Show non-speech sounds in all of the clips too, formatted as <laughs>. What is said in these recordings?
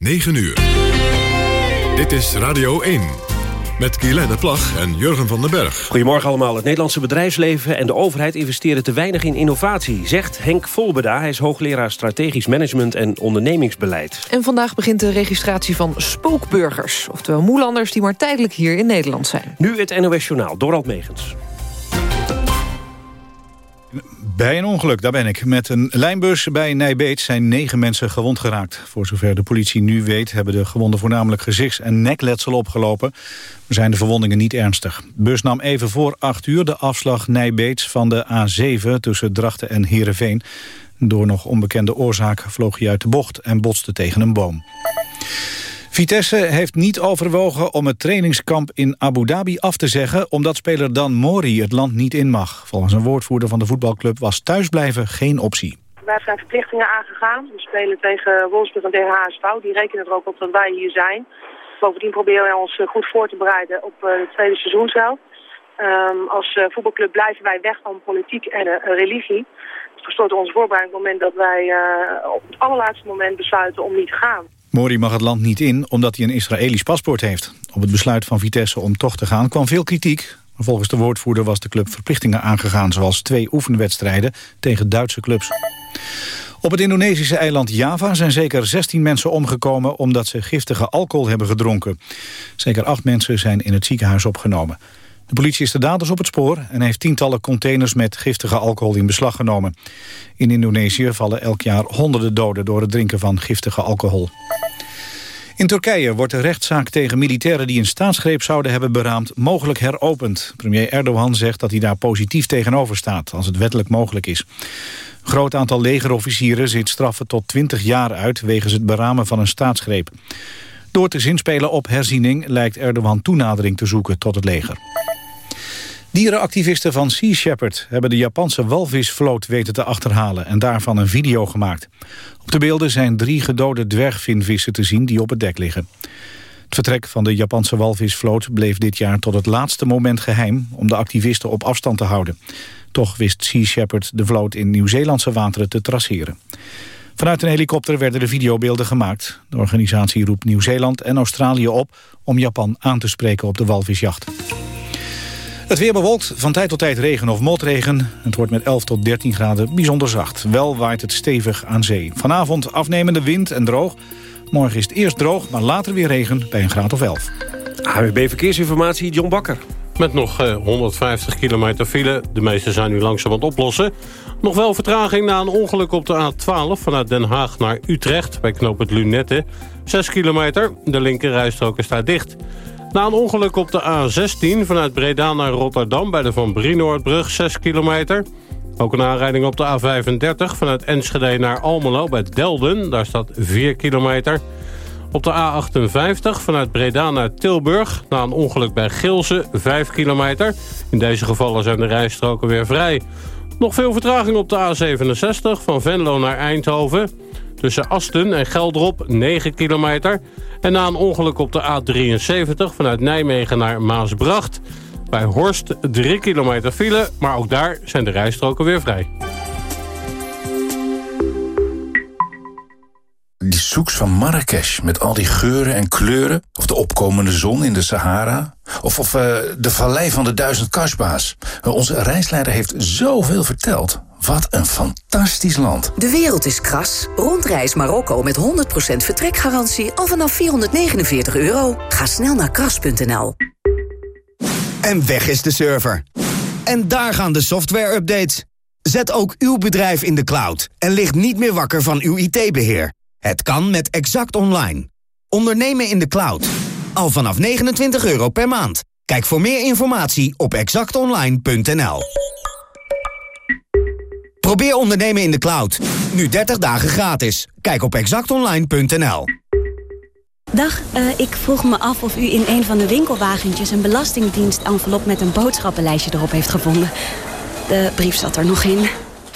9 uur. Dit is Radio 1. Met Guylaine Plag en Jurgen van den Berg. Goedemorgen allemaal. Het Nederlandse bedrijfsleven en de overheid investeren te weinig in innovatie, zegt Henk Volbeda. Hij is hoogleraar strategisch management en ondernemingsbeleid. En vandaag begint de registratie van spookburgers. Oftewel moelanders die maar tijdelijk hier in Nederland zijn. Nu het NOS Journaal, Dorald Megens. Bij een ongeluk, daar ben ik. Met een lijnbus bij Nijbeet zijn negen mensen gewond geraakt. Voor zover de politie nu weet hebben de gewonden voornamelijk gezichts- en nekletsel opgelopen. Maar zijn de verwondingen niet ernstig. De bus nam even voor acht uur de afslag Nijbeets van de A7 tussen Drachten en Heerenveen. Door nog onbekende oorzaak vloog hij uit de bocht en botste tegen een boom. Vitesse heeft niet overwogen om het trainingskamp in Abu Dhabi af te zeggen... omdat speler Dan Mori het land niet in mag. Volgens een woordvoerder van de voetbalclub was thuisblijven geen optie. Wij zijn verplichtingen aangegaan. We spelen tegen Wolfsburg en tegen HSV. Die rekenen er ook op dat wij hier zijn. Bovendien proberen wij ons eh, goed voor te bereiden op eh, het tweede seizoen zelf. Um, als uh, voetbalclub blijven wij weg van politiek en religie. Het verstoort ons voorbereiding op het moment dat wij op het allerlaatste moment besluiten om niet te gaan. Mori mag het land niet in omdat hij een Israëlisch paspoort heeft. Op het besluit van Vitesse om toch te gaan kwam veel kritiek. Volgens de woordvoerder was de club verplichtingen aangegaan... zoals twee oefenwedstrijden tegen Duitse clubs. Op het Indonesische eiland Java zijn zeker 16 mensen omgekomen... omdat ze giftige alcohol hebben gedronken. Zeker acht mensen zijn in het ziekenhuis opgenomen. De politie is de daders op het spoor en heeft tientallen containers met giftige alcohol in beslag genomen. In Indonesië vallen elk jaar honderden doden door het drinken van giftige alcohol. In Turkije wordt de rechtszaak tegen militairen die een staatsgreep zouden hebben beraamd mogelijk heropend. Premier Erdogan zegt dat hij daar positief tegenover staat, als het wettelijk mogelijk is. Een groot aantal legerofficieren zit straffen tot 20 jaar uit wegens het beramen van een staatsgreep. Door te zinspelen op herziening lijkt Erdogan toenadering te zoeken tot het leger. Dierenactivisten van Sea Shepherd hebben de Japanse walvisvloot weten te achterhalen en daarvan een video gemaakt. Op de beelden zijn drie gedode dwergvinvissen te zien die op het dek liggen. Het vertrek van de Japanse walvisvloot bleef dit jaar tot het laatste moment geheim om de activisten op afstand te houden. Toch wist Sea Shepherd de vloot in Nieuw-Zeelandse wateren te traceren. Vanuit een helikopter werden de videobeelden gemaakt. De organisatie roept Nieuw-Zeeland en Australië op om Japan aan te spreken op de walvisjacht. Het weer bewolkt, van tijd tot tijd regen of motregen. Het wordt met 11 tot 13 graden bijzonder zacht. Wel waait het stevig aan zee. Vanavond afnemende wind en droog. Morgen is het eerst droog, maar later weer regen bij een graad of 11. AWB Verkeersinformatie, John Bakker. Met nog eh, 150 kilometer file. De meeste zijn nu langzaam aan het oplossen. Nog wel vertraging na een ongeluk op de A12 vanuit Den Haag naar Utrecht... bij knoop het Lunette. 6 kilometer, de linkerrijstrook is daar dicht. Na een ongeluk op de A16 vanuit Breda naar Rotterdam... bij de Van Brienoordbrug, 6 kilometer. Ook een aanrijding op de A35 vanuit Enschede naar Almelo bij Delden. Daar staat 4 kilometer. Op de A58 vanuit Breda naar Tilburg. Na een ongeluk bij Gilsen, 5 kilometer. In deze gevallen zijn de rijstroken weer vrij. Nog veel vertraging op de A67 van Venlo naar Eindhoven. Tussen Asten en Geldrop 9 kilometer. En na een ongeluk op de A73 vanuit Nijmegen naar Maasbracht... bij Horst 3 kilometer file, maar ook daar zijn de rijstroken weer vrij. Die zoeks van Marrakesh met al die geuren en kleuren... of de opkomende zon in de Sahara... of, of uh, de vallei van de duizend kasba's. Onze reisleider heeft zoveel verteld... Wat een fantastisch land. De wereld is kras. Rondreis Marokko met 100% vertrekgarantie al vanaf 449 euro. Ga snel naar kras.nl. En weg is de server. En daar gaan de software-updates. Zet ook uw bedrijf in de cloud en ligt niet meer wakker van uw IT-beheer. Het kan met Exact Online. Ondernemen in de cloud. Al vanaf 29 euro per maand. Kijk voor meer informatie op exactonline.nl. Probeer ondernemen in de cloud. Nu 30 dagen gratis. Kijk op exactonline.nl. Dag, uh, ik vroeg me af of u in een van de winkelwagentjes... een belastingdienst-envelop met een boodschappenlijstje erop heeft gevonden. De brief zat er nog in.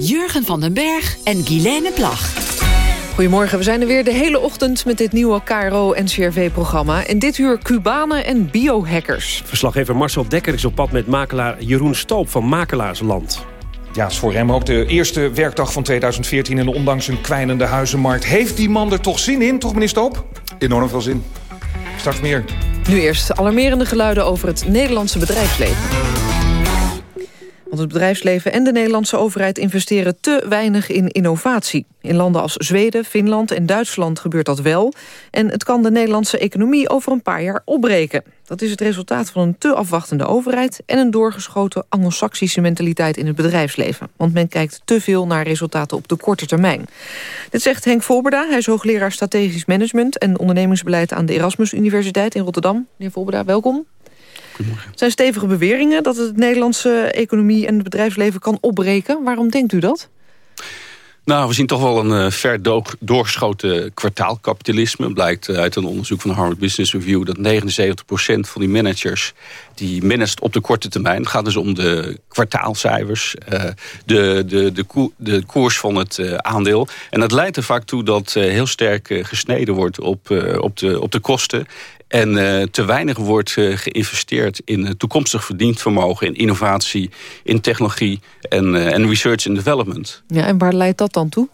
Jurgen van den Berg en Guilaine Plag. Goedemorgen, we zijn er weer de hele ochtend met dit nieuwe KRO-NCRV-programma. En dit uur Cubanen en biohackers. Verslaggever Marcel Dekker is op pad met makelaar Jeroen Stoop van Makelaarsland. Ja, het is voor hem ook de eerste werkdag van 2014... en ondanks een kwijnende huizenmarkt. Heeft die man er toch zin in, toch meneer Stoop? Enorm veel zin. Straks meer. Nu eerst alarmerende geluiden over het Nederlandse bedrijfsleven. Want het bedrijfsleven en de Nederlandse overheid investeren te weinig in innovatie. In landen als Zweden, Finland en Duitsland gebeurt dat wel. En het kan de Nederlandse economie over een paar jaar opbreken. Dat is het resultaat van een te afwachtende overheid... en een doorgeschoten anglo-saxische mentaliteit in het bedrijfsleven. Want men kijkt te veel naar resultaten op de korte termijn. Dit zegt Henk Volberda. Hij is hoogleraar strategisch management... en ondernemingsbeleid aan de Erasmus Universiteit in Rotterdam. Meneer Volberda, welkom. Het zijn stevige beweringen dat het Nederlandse economie en het bedrijfsleven kan opbreken. Waarom denkt u dat? Nou, we zien toch wel een uh, ver doorgeschoten kwartaalkapitalisme. Blijkt uit een onderzoek van de Harvard Business Review... dat 79% van die managers die managt op de korte termijn. Het gaat dus om de kwartaalcijfers, uh, de, de, de, koer, de koers van het aandeel. En dat leidt er vaak toe dat heel sterk gesneden wordt op, op, de, op de kosten. En te weinig wordt geïnvesteerd in toekomstig verdiend vermogen... in innovatie, in technologie en, en research and development. Ja, en waar leidt dat dan toe?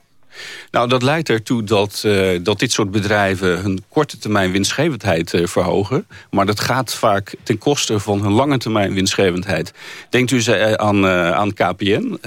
Nou, dat leidt ertoe dat, uh, dat dit soort bedrijven hun korte termijn winstgevendheid uh, verhogen. Maar dat gaat vaak ten koste van hun lange termijn winstgevendheid. Denkt u uh, aan, aan KPN.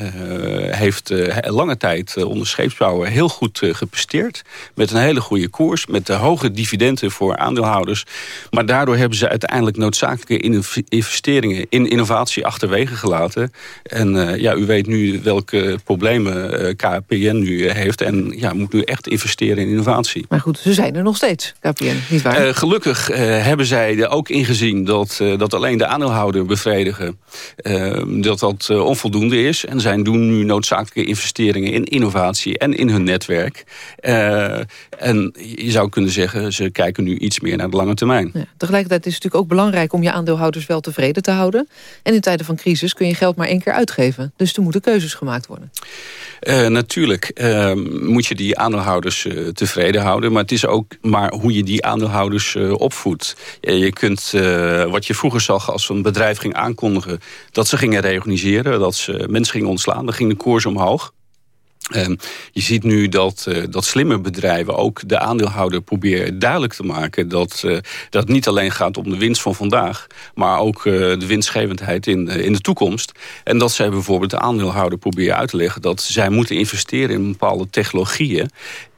heeft lange tijd onder scheepsbouwen heel goed gepresteerd. Met een hele goede koers. Met de hoge dividenden voor aandeelhouders. Maar daardoor hebben ze uiteindelijk noodzakelijke investeringen in innovatie achterwege gelaten. En ja, u weet nu welke problemen KPN nu heeft en ja, moet nu echt investeren in innovatie. Maar goed, ze zijn er nog steeds, KPN, niet waar? Uh, gelukkig uh, hebben zij er ook ingezien dat, uh, dat alleen de aandeelhouder bevredigen... dat dat onvoldoende is. En zij doen nu noodzakelijke investeringen in innovatie en in hun netwerk. en je zou kunnen zeggen, ze kijken nu iets meer naar de lange termijn. Ja, tegelijkertijd is het natuurlijk ook belangrijk om je aandeelhouders wel tevreden te houden. En in tijden van crisis kun je geld maar één keer uitgeven. Dus er moeten keuzes gemaakt worden. Natuurlijk uh, moet je die aandeelhouders uh, tevreden houden. Maar het is ook maar hoe je die aandeelhouders opvoedt. je kunt, wat je vroeger zag als een bedrijf ging aankondigen... dat ze gingen reorganiseren, dat ze mensen gingen ontslaan... dan ging de koers omhoog. Um, je ziet nu dat, uh, dat slimme bedrijven ook de aandeelhouder proberen duidelijk te maken... dat, uh, dat het niet alleen gaat om de winst van vandaag... maar ook uh, de winstgevendheid in, in de toekomst. En dat zij bijvoorbeeld de aandeelhouder proberen uit te leggen... dat zij moeten investeren in bepaalde technologieën...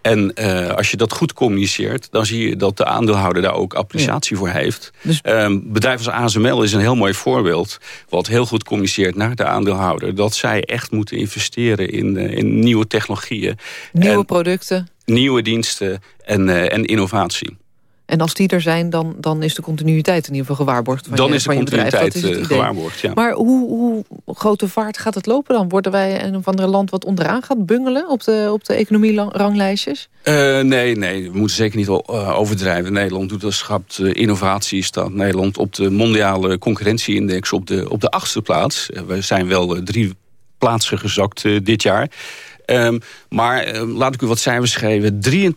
En uh, als je dat goed communiceert, dan zie je dat de aandeelhouder daar ook appreciatie ja. voor heeft. Dus... Um, bedrijf als ASML is een heel mooi voorbeeld. Wat heel goed communiceert naar de aandeelhouder. Dat zij echt moeten investeren in, uh, in nieuwe technologieën. Nieuwe en producten. Nieuwe diensten en, uh, en innovatie. En als die er zijn, dan, dan is de continuïteit in ieder geval gewaarborgd. Van dan je, is de van continuïteit je bedrijf. Dat is gewaarborgd, ja. Maar hoe, hoe grote vaart gaat het lopen dan? Worden wij een of andere land wat onderaan gaat bungelen op de, op de economie-ranglijstjes? Uh, nee, nee, we moeten zeker niet uh, overdrijven. Nederland doet als schapt innovatie. Staat Nederland op de mondiale concurrentieindex op de, op de achtste plaats. we zijn wel drie plaatsen gezakt dit jaar. Um, maar um, laat ik u wat cijfers geven. 83%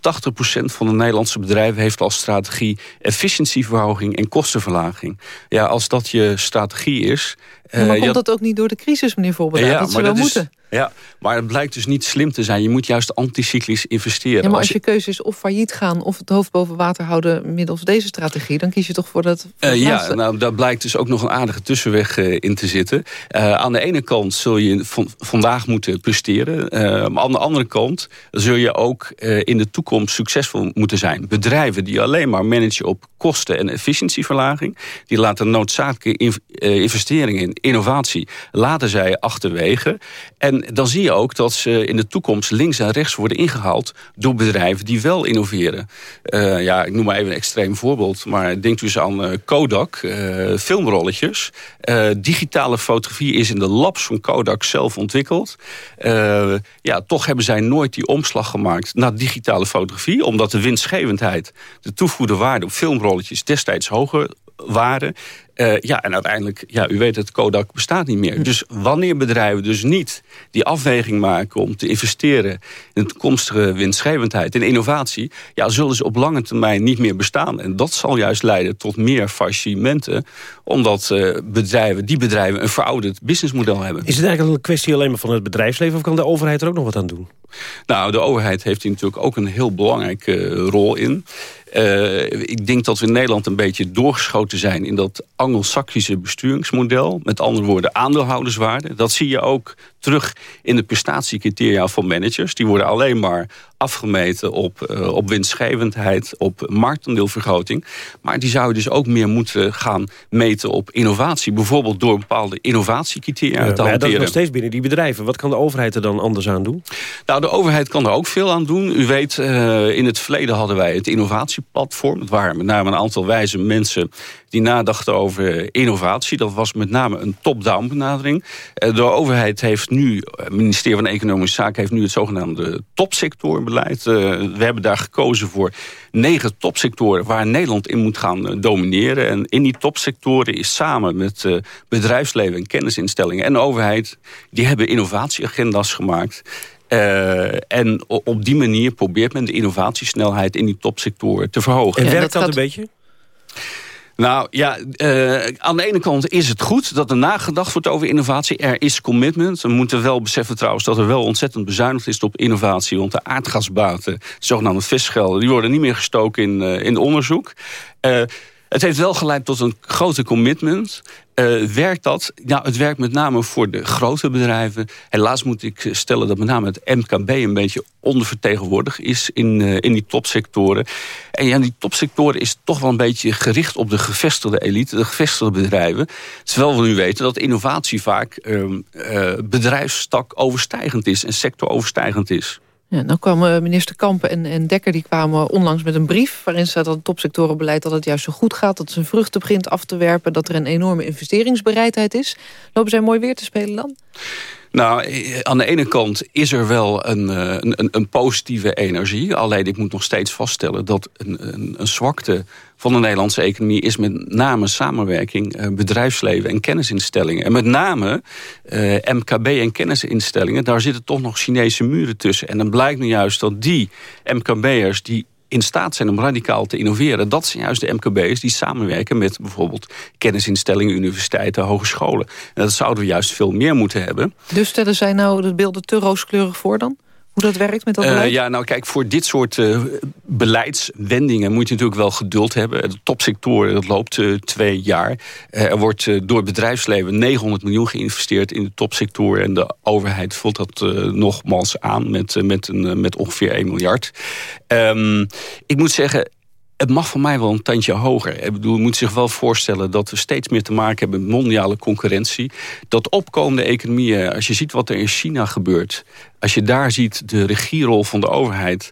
van de Nederlandse bedrijven heeft als strategie efficiëntieverhoging en kostenverlaging. Ja, als dat je strategie is... Ja, maar komt dat ook niet door de crisis, meneer Voorbeeld? Ja, dat ze wel dat moeten. Ja, maar het blijkt dus niet slim te zijn. Je moet juist anticyclisch investeren. Ja, maar als je, keuze is of failliet gaan... of het hoofd boven water houden middels deze strategie... dan kies je toch voor dat... Voor uh, ja, nou, daar blijkt dus ook nog een aardige tussenweg uh, in te zitten. Uh, aan de ene kant zul je van, vandaag moeten presteren. maar aan de andere kant zul je ook in de toekomst succesvol moeten zijn. Bedrijven die alleen maar managen op kosten- en efficiëntieverlaging... die laten noodzakelijke investeringen in innovatie... laten zij achterwege. En En dan zie je ook dat ze in de toekomst links en rechts worden ingehaald... door bedrijven die wel innoveren. Uh, ja, ik noem maar even een extreem voorbeeld. Maar denk dus aan uh, Kodak, uh, filmrolletjes. digitale fotografie is in de labs van Kodak zelf ontwikkeld. ja, toch hebben zij nooit die omslag gemaakt naar digitale fotografie. Omdat de winstgevendheid, de toevoegde waarde op filmrolletjes destijds hoger waren. Uh, ja, en uiteindelijk, ja, u weet het, Kodak bestaat niet meer. Dus wanneer bedrijven dus niet die afweging maken... om te investeren in toekomstige winstgevendheid en innovatie... ja, zullen ze op lange termijn niet meer bestaan. En dat zal juist leiden tot meer faillissementen... omdat uh, bedrijven, die bedrijven een verouderd businessmodel hebben. Is het eigenlijk een kwestie alleen maar van het bedrijfsleven... of kan de overheid er ook nog wat aan doen? Nou, de overheid heeft hier natuurlijk ook een heel belangrijke uh, rol in... Uh, ik denk dat we in Nederland een beetje doorgeschoten zijn... in dat Anglo-Saxische besturingsmodel. Met andere woorden aandeelhouderswaarde. Dat zie je ook terug in de prestatiecriteria van managers. Die worden alleen maar afgemeten op, uh, op winstgevendheid, op marktaandeelvergroting. Maar die zouden dus ook meer moeten gaan meten op innovatie. Bijvoorbeeld door bepaalde innovatiecriteria ja, te hanteren. dat is nog steeds binnen die bedrijven. Wat kan de overheid er dan anders aan doen? Nou, de overheid kan er ook veel aan doen. U weet, uh, in het verleden hadden wij het innovatieplatform. Het waren met name een aantal wijze mensen die nadachten over innovatie. Dat was met name een top-down benadering. Uh, de overheid heeft nu, het ministerie van Economische Zaken... heeft nu het zogenaamde topsectorbeleid. Uh, we hebben daar gekozen voor negen topsectoren... waar Nederland in moet gaan uh, domineren. En in die topsectoren is samen met uh, bedrijfsleven en kennisinstellingen... en de overheid, die hebben innovatieagenda's gemaakt... Uh, en op die manier probeert men de innovatiesnelheid in die topsectoren te verhogen. En werkt dat, dat een beetje? Nou ja, uh, aan de ene kant is het goed dat er nagedacht wordt over innovatie. Er is commitment. We moeten wel beseffen trouwens dat er wel ontzettend bezuinigd is op innovatie. Want de aardgasbaten, zogenaamde visgelden, die worden niet meer gestoken in, uh, in onderzoek. Uh, het heeft wel geleid tot een grote commitment. Uh, werkt dat? Nou, het werkt met name voor de grote bedrijven. Helaas moet ik stellen dat met name het MKB een beetje ondervertegenwoordigd is in, uh, in die topsectoren. En ja, die topsectoren is toch wel een beetje gericht op de gevestigde elite, de gevestigde bedrijven. Terwijl we nu weten dat innovatie vaak uh, bedrijfstak overstijgend is en sectoroverstijgend is. Ja, nou kwamen minister Kampen en, en Dekker die kwamen onlangs met een brief... waarin staat dat het topsectorenbeleid dat het juist zo goed gaat... dat zijn vruchten begint af te werpen... dat er een enorme investeringsbereidheid is. Lopen zij mooi weer te spelen dan? Nou, aan de ene kant is er wel een, een, een positieve energie. Alleen ik moet nog steeds vaststellen dat een, een, een zwakte van de Nederlandse economie is met name samenwerking, eh, bedrijfsleven en kennisinstellingen. En met name eh, MKB en kennisinstellingen, daar zitten toch nog Chinese muren tussen. En dan blijkt nu juist dat die MKB'ers die in staat zijn om radicaal te innoveren... dat zijn juist de MKB'ers die samenwerken met bijvoorbeeld kennisinstellingen, universiteiten, hogescholen. En dat zouden we juist veel meer moeten hebben. Dus stellen zij nou de beelden te rooskleurig voor dan? Hoe dat werkt met dat beleid? Uh, ja, nou kijk, voor dit soort uh, beleidswendingen moet je natuurlijk wel geduld hebben. De topsectoren, dat loopt uh, twee jaar. er wordt door het bedrijfsleven 900 miljoen geïnvesteerd in de topsectoren. En de overheid voelt dat nogmaals aan met, met, een, met ongeveer 1 miljard. Um, ik moet zeggen, het mag voor mij wel een tandje hoger. Ik bedoel, je moet zich wel voorstellen dat we steeds meer te maken hebben met mondiale concurrentie. Dat opkomende economieën, als je ziet wat er in China gebeurt... als je daar ziet de regierol van de overheid...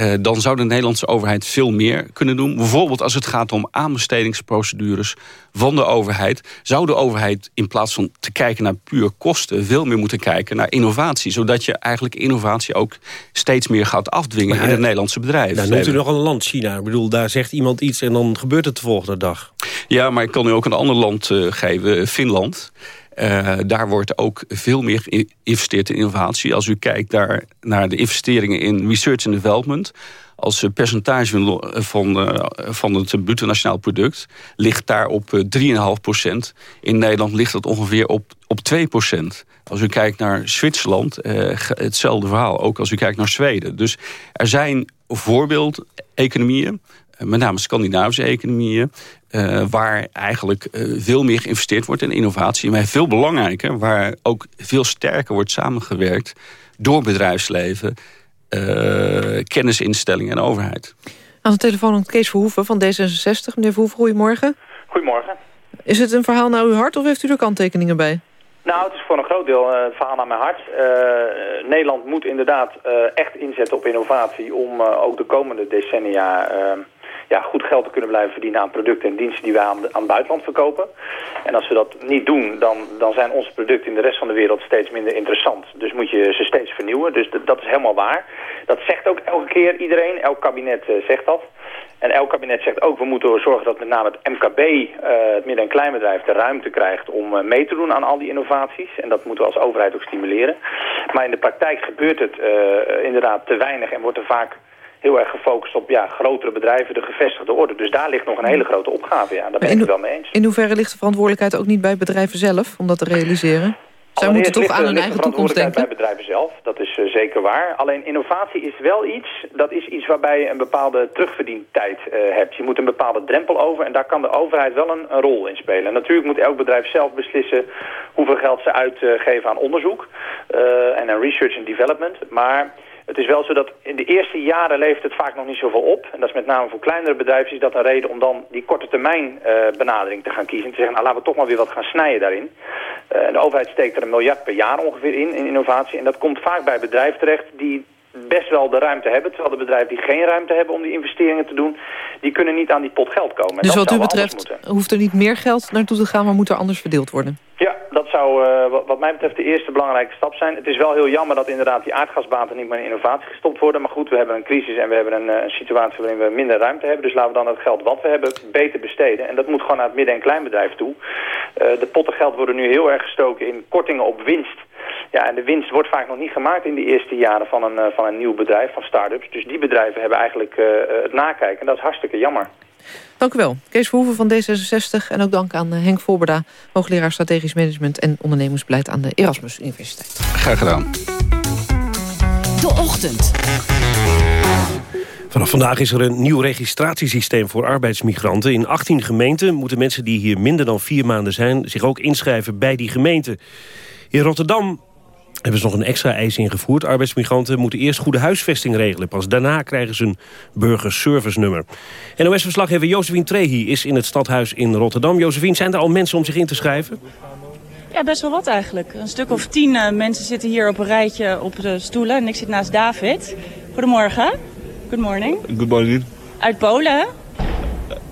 Uh, dan zou de Nederlandse overheid veel meer kunnen doen. Bijvoorbeeld als het gaat om aanbestedingsprocedures van de overheid... zou de overheid in plaats van te kijken naar puur kosten... veel meer moeten kijken naar innovatie. Zodat je eigenlijk innovatie ook steeds meer gaat afdwingen... Maar, in het Nederlandse bedrijf. Nou, noemt u nog een land, China. Ik bedoel, daar zegt iemand iets en dan gebeurt het de volgende dag. Ja, maar ik kan u ook een ander land uh, geven, Finland... Uh, daar wordt ook veel meer geïnvesteerd in innovatie. Als u kijkt daar naar de investeringen in research and development als percentage van, uh, van het bruto nationaal product ligt daar op 3,5 procent. In Nederland ligt dat ongeveer op, op 2 procent. Als u kijkt naar Zwitserland, uh, hetzelfde verhaal. Ook als u kijkt naar Zweden. Dus er zijn voorbeeld-economieën met name Scandinavische economieën... Uh, waar eigenlijk uh, veel meer geïnvesteerd wordt in innovatie. Maar veel belangrijker, waar ook veel sterker wordt samengewerkt... door bedrijfsleven, uh, kennisinstellingen en overheid. Aan de telefoon Kees Verhoeven van D66. Meneer Verhoeven, goedemorgen. Goedemorgen. Is het een verhaal naar uw hart of heeft u er kanttekeningen bij? Nou, het is voor een groot deel het verhaal naar mijn hart. Nederland moet inderdaad echt inzetten op innovatie om ook de komende decennia ja, goed geld te kunnen blijven verdienen aan producten en diensten die wij aan, aan het buitenland verkopen. En als we dat niet doen, dan, dan zijn onze producten in de rest van de wereld steeds minder interessant. Dus moet je ze steeds vernieuwen. Dus dat is helemaal waar. Dat zegt ook elke keer iedereen. Elk kabinet uh, zegt dat. En elk kabinet zegt ook, we moeten zorgen dat met name het MKB, eh, het midden- en kleinbedrijf, de ruimte krijgt om uh, mee te doen aan al die innovaties. En dat moeten we als overheid ook stimuleren. Maar in de praktijk gebeurt het inderdaad te weinig en wordt er vaak heel erg gefocust op ja, grotere bedrijven, de gevestigde orde. Dus daar ligt nog een hele grote opgave. Ja, daar ben ik het wel mee eens. In hoeverre ligt de verantwoordelijkheid ook niet bij bedrijven zelf om dat te realiseren? Zij moeten toch aan hun eigen toekomst denken? bij bedrijven zelf, dat is uh, zeker waar. Alleen innovatie is wel iets, dat is iets waarbij je een bepaalde terugverdientijd uh, hebt. Je moet een bepaalde drempel over en daar kan de overheid wel een, een rol in spelen. En natuurlijk moet elk bedrijf zelf beslissen hoeveel geld ze uitgeven aan onderzoek uh, en aan research and development. Maar het is wel zo dat in de eerste jaren leeft het vaak nog niet zoveel op. En dat is met name voor kleinere bedrijven is dat een reden om dan die korte termijn uh, benadering te gaan kiezen. En te zeggen, nou, laten we toch maar weer wat gaan snijden daarin. Uh, de overheid steekt er een miljard per jaar ongeveer in, in innovatie. En dat komt vaak bij bedrijven terecht die best wel de ruimte hebben. Terwijl de bedrijven die geen ruimte hebben om die investeringen te doen... die kunnen niet aan die pot geld komen. En dus wat u betreft hoeft er niet meer geld naartoe te gaan... maar moet er anders verdeeld worden? Ja, dat zou uh, wat mij betreft de eerste belangrijke stap zijn. Het is wel heel jammer dat inderdaad die aardgasbaten niet meer in innovatie gestopt worden. Maar goed, we hebben een crisis en we hebben een, uh, een, situatie waarin we minder ruimte hebben. Dus laten we dan het geld wat we hebben beter besteden. En dat moet gewoon naar het midden- en kleinbedrijf toe. Uh, de potten geld worden nu heel erg gestoken in kortingen op winst. Ja, en de winst wordt vaak nog niet gemaakt in de eerste jaren van een, van een nieuw bedrijf, van start-ups. Dus die bedrijven hebben eigenlijk het nakijken. En dat is hartstikke jammer. Dank u wel. Kees Verhoeven van D66 en ook dank aan eh, Henk Voorberda... hoogleraar strategisch management en ondernemingsbeleid aan de Erasmus Universiteit. Graag gedaan. De Ochtend. Vanaf vandaag is er een nieuw registratiesysteem voor arbeidsmigranten. In 18 gemeenten moeten mensen die hier minder dan vier maanden zijn... zich ook inschrijven bij die gemeente. In Rotterdam hebben ze nog een extra eis ingevoerd. Arbeidsmigranten moeten eerst goede huisvesting regelen. Pas daarna krijgen ze een burgerservice-nummer. NOS-verslaggever Josephine Trehi is in het stadhuis in Rotterdam. Josephine, zijn er al mensen om zich in te schrijven? Ja, best wel wat eigenlijk. Een stuk of tien uh, mensen zitten hier op een rijtje op de stoelen. En ik zit naast David. Goedemorgen. Good morning. Good morning. Uit Polen, hè?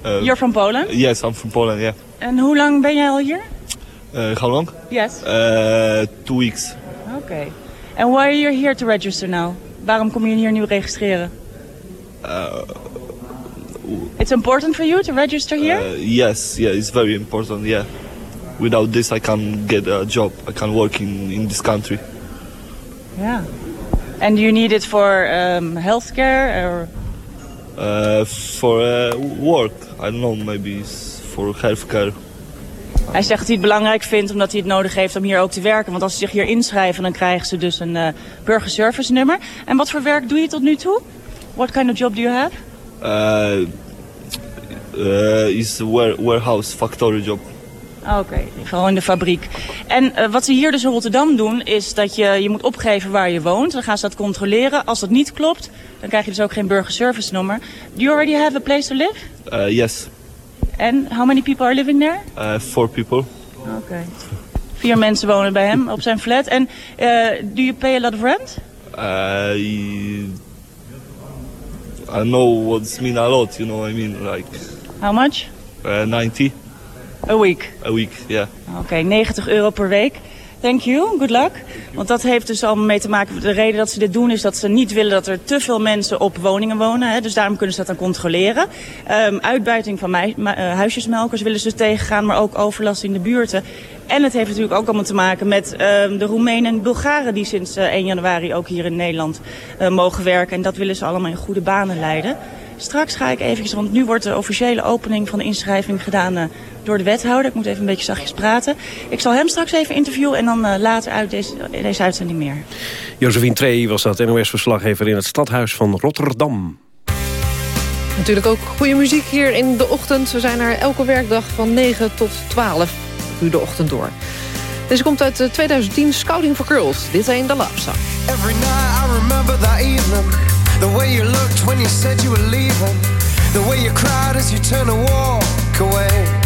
Uh, You're from Poland? Yes, I'm from Poland, yeah. En hoe lang ben jij al hier? Uh, how long? Yes. two weeks. Oké. Okay. And why are you here to register now? Waarom kom je hier nu registreren? Uh, it's important for you to register here? Uh, yes, yeah, it's very important, yeah. Without this I can't get a job. I can't work in, in this country. Yeah. And you need it for um, healthcare or? Uh, for uh, work. I don't know, maybe for healthcare. Hij zegt dat hij het belangrijk vindt omdat hij het nodig heeft om hier ook te werken. Want als ze zich hier inschrijven, dan krijgen ze dus een uh, burgerservice nummer. En wat voor werk doe je tot nu toe? What kind of job do you have? Uh, uh, is warehouse, factory job. Oké, okay. vooral in de fabriek. En uh, wat ze hier dus in Rotterdam doen, is dat je, je moet opgeven waar je woont. Dan gaan ze dat controleren. Als dat niet klopt, dan krijg je dus ook geen burgerservice nummer. Do you already have a place to live? Uh, yes. And how many people are living there? Uh, four people. Oké. Okay. Vier mensen wonen bij hem op zijn flat. En uh, do you pay a lot of rent? Uh, I know what's mean a lot, you know what I mean? Like. How much? Uh, 90. A week? A week, yeah. Oké, okay, 90 euro per week. Thank you, good luck. Want dat heeft dus allemaal mee te maken. De reden dat ze dit doen is dat ze niet willen dat er te veel mensen op woningen wonen. Hè, dus daarom kunnen ze dat dan controleren. Um, uitbuiting van uh, huisjesmelkers willen ze tegengaan, maar ook overlast in de buurten. En het heeft natuurlijk ook allemaal te maken met uh, de Roemenen en Bulgaren die sinds uh, 1 januari ook hier in Nederland uh, mogen werken. En dat willen ze allemaal in goede banen leiden. Straks ga ik eventjes, want nu wordt de officiële opening van de inschrijving gedaan door de wethouder. Ik moet even een beetje zachtjes praten. Ik zal hem straks even interviewen en dan uh, later uit deze, deze uitzending meer. Josephine Trey was dat NOS-verslaggever in het stadhuis van Rotterdam. Natuurlijk ook goede muziek hier in de ochtend. We zijn er elke werkdag van 9 tot 12 uur de ochtend door. Deze komt uit 2010, Scouting for Girls. Dit zijn de Song. Every night I remember that evening. The way you looked when you said you were leaving. The way you cried as you turned to walk away.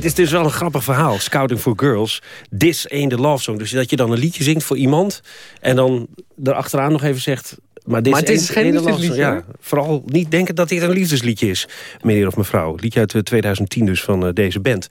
Dit is dus wel een grappig verhaal. Scouting for Girls. This ain't the love song. Dus dat je dan een liedje zingt voor iemand... en dan erachteraan nog even zegt... Maar, dit Maar het is ain't- geen liefdesliedje. Ja, vooral niet denken dat dit een liefdesliedje is, meneer of mevrouw. Liedje uit eh, 2010 dus van eh, deze band.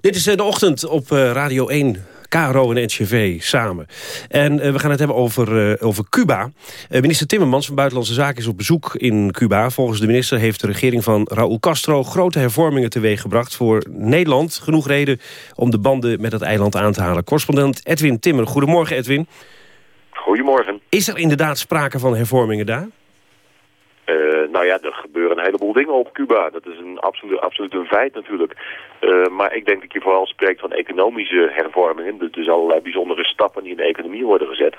Dit is eh, de ochtend op eh, Radio 1... KRO en NCV samen. En eh, we gaan het hebben over, eh, over Cuba. Eh, minister Timmermans van Buitenlandse Zaken is op bezoek in Cuba. Volgens de minister heeft de regering van Raúl Castro... grote hervormingen teweeggebracht voor Nederland. Genoeg reden om de banden met het eiland aan te halen. Correspondent Edwin Timmer. Goedemorgen, Edwin. Goedemorgen. Is er inderdaad sprake van hervormingen daar? Nou ja, er gebeuren een heleboel dingen op Cuba. Dat is een absoluut, absoluut een feit natuurlijk. Eh, maar ik denk dat je vooral spreekt van economische hervormingen. Dus- allerlei bijzondere stappen die in de economie worden gezet.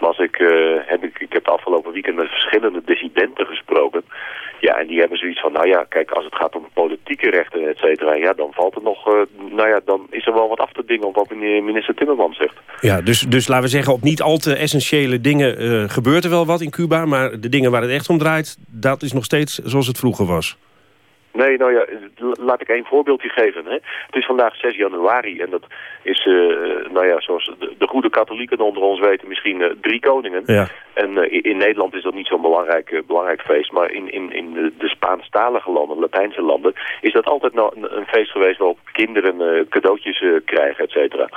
Maar als ik, eh, heb ik, ik heb het afgelopen weekend met verschillende dissidenten gesproken. Ja, en die hebben zoiets van, nou ja, kijk, als het gaat om politieke rechten, et cetera, ja, dan valt er nog, eh, nou ja, dan is er wel wat af te dingen op wat minister Timmermans zegt. Ja, dus, dus laten we zeggen, op niet al te essentiële dingen gebeurt er wel wat in Cuba. Maar de dingen waar het echt om draait, dat is nog steeds zoals het vroeger was. Nee, nou ja, laat ik één voorbeeldje geven. Hè. Het is vandaag 6 januari en dat is, eh, nou ja, zoals de, de goede katholieken onder ons weten, misschien eh, drie koningen. Ja. En eh, in- Nederland is dat niet zo'n belangrijk, eh, belangrijk feest, maar in, in, in de, Spaanstalige landen, Latijnse landen, is dat altijd nou een, een feest geweest waarop kinderen eh, cadeautjes eh, krijgen, et cetera.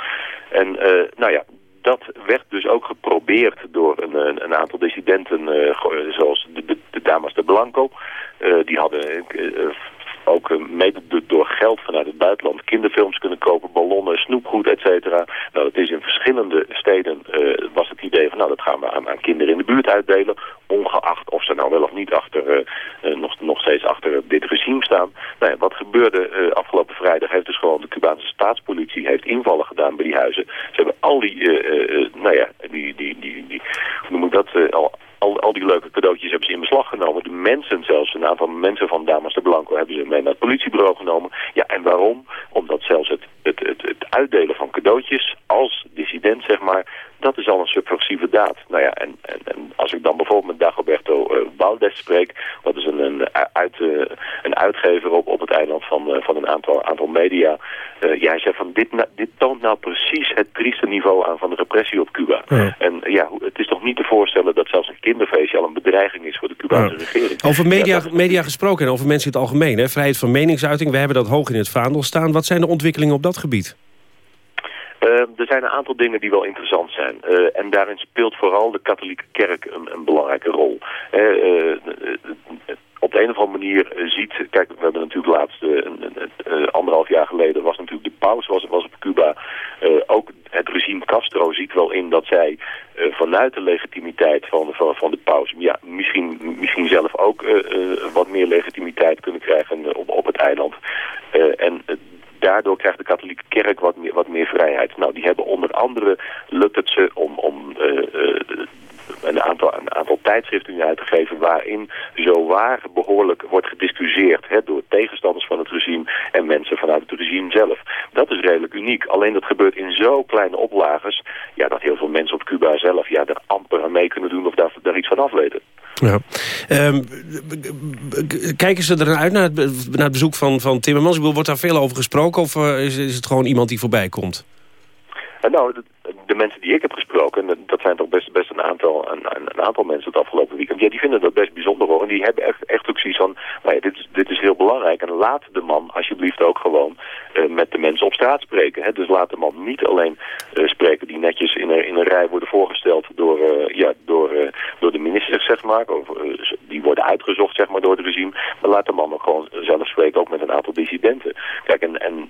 En eh, nou ja, dat werd dus ook geprobeerd door een, een, aantal dissidenten, eh, go- zoals de, de, de Damas de Blanco. Eh, die hadden eh, eh, ook eh, mede do- door geld vanuit het buitenland kinderfilms kunnen kopen, ballonnen, snoepgoed, et cetera. Nou, dat is in verschillende steden eh, was het idee van, nou, dat gaan we aan, aan kinderen in de buurt uitdelen, ongeacht of ze nou wel of niet achter, eh, eh, nog, nog steeds achter dit regime staan. Nou ja, wat gebeurde eh, afgelopen vrijdag heeft dus gewoon de Cubaanse staatspolitie heeft invallen gedaan bij die huizen. Ze hebben al die, eh, eh, eh, nou ja, die, die, die, die, noem ik dat, al, al, al die leuke cadeautjes hebben ze in beslag genomen. De mensen zelfs een aantal mensen van Damas de Blanco hebben ze mee naar het politiebureau genomen. Ja, en waarom? Omdat zelfs het, het, het, het uitdelen van cadeautjes als dissident, zeg maar, dat is al een subversieve daad. Nou ja, en, en, en als ik dan bijvoorbeeld met Dagoberto uh, Baldes spreek, dat is een, een, uit, uh, een uitgever op, op het eiland van, uh, van een aantal, aantal media. ja, hij zegt van dit, dit toont nou precies het trieste niveau aan van de repressie op Cuba. Ja. En ja, het is toch niet te voorstellen dat zelfs een kinderfeestje al een bedreiging is voor de Cubaanse ja. regering. Over media, media gesproken en over mensen in het algemeen, hè? vrijheid van meningsuiting, we hebben dat hoog in het vaandel staan. Wat zijn de ontwikkelingen op dat gebied? Uh, er zijn een aantal dingen die wel interessant zijn. Uh, en daarin speelt vooral de katholieke kerk een, een belangrijke rol. Uh, op de een of andere manier ziet... Kijk, we hebben natuurlijk laatst, anderhalf jaar geleden... was natuurlijk de paus was, was op Cuba. ook het regime Castro ziet wel in dat zij vanuit de legitimiteit van, van, van de paus... Ja, misschien, misschien zelf ook wat meer legitimiteit kunnen krijgen op, op het eiland. en daardoor krijgt de katholieke kerk wat meer, wat meer vrijheid. Nou, die hebben onder andere, lukt het ze om, om uh, uh, een, aantal, een tijdschriften uit te geven waarin zo waar behoorlijk wordt gediscussieerd hè, door tegenstanders van het regime en mensen vanuit het regime zelf. Dat is redelijk uniek. Alleen dat gebeurt in zo kleine oplages ja, dat heel veel mensen op Cuba zelf ja, er amper aan mee kunnen doen of daar, daar iets van afweten. Ja. Um, kijken ze er uit naar het, naar het bezoek van, van Timmermans? Wordt daar veel over gesproken of uh, is, is het gewoon iemand die voorbij komt? Uh, nou, de, de, mensen die ik heb gesproken, en dat zijn toch best, best een, aantal, een, aantal mensen het afgelopen weekend, ja, die vinden dat best bijzonder hoor. En die hebben echt, echt ook zoiets van, nou ja, dit, is, dit is heel belangrijk. En laat de man alsjeblieft ook gewoon uh, met de mensen op straat spreken. Hè? Dus laat de man niet alleen uh, spreken die netjes in een, in een rij worden voorgesteld door, uh, ja, door, door de ministers, zeg maar. Of, die worden uitgezocht, zeg maar, door het regime. Maar laat de man ook gewoon zelf spreken, ook met een aantal dissidenten. Kijk, en, en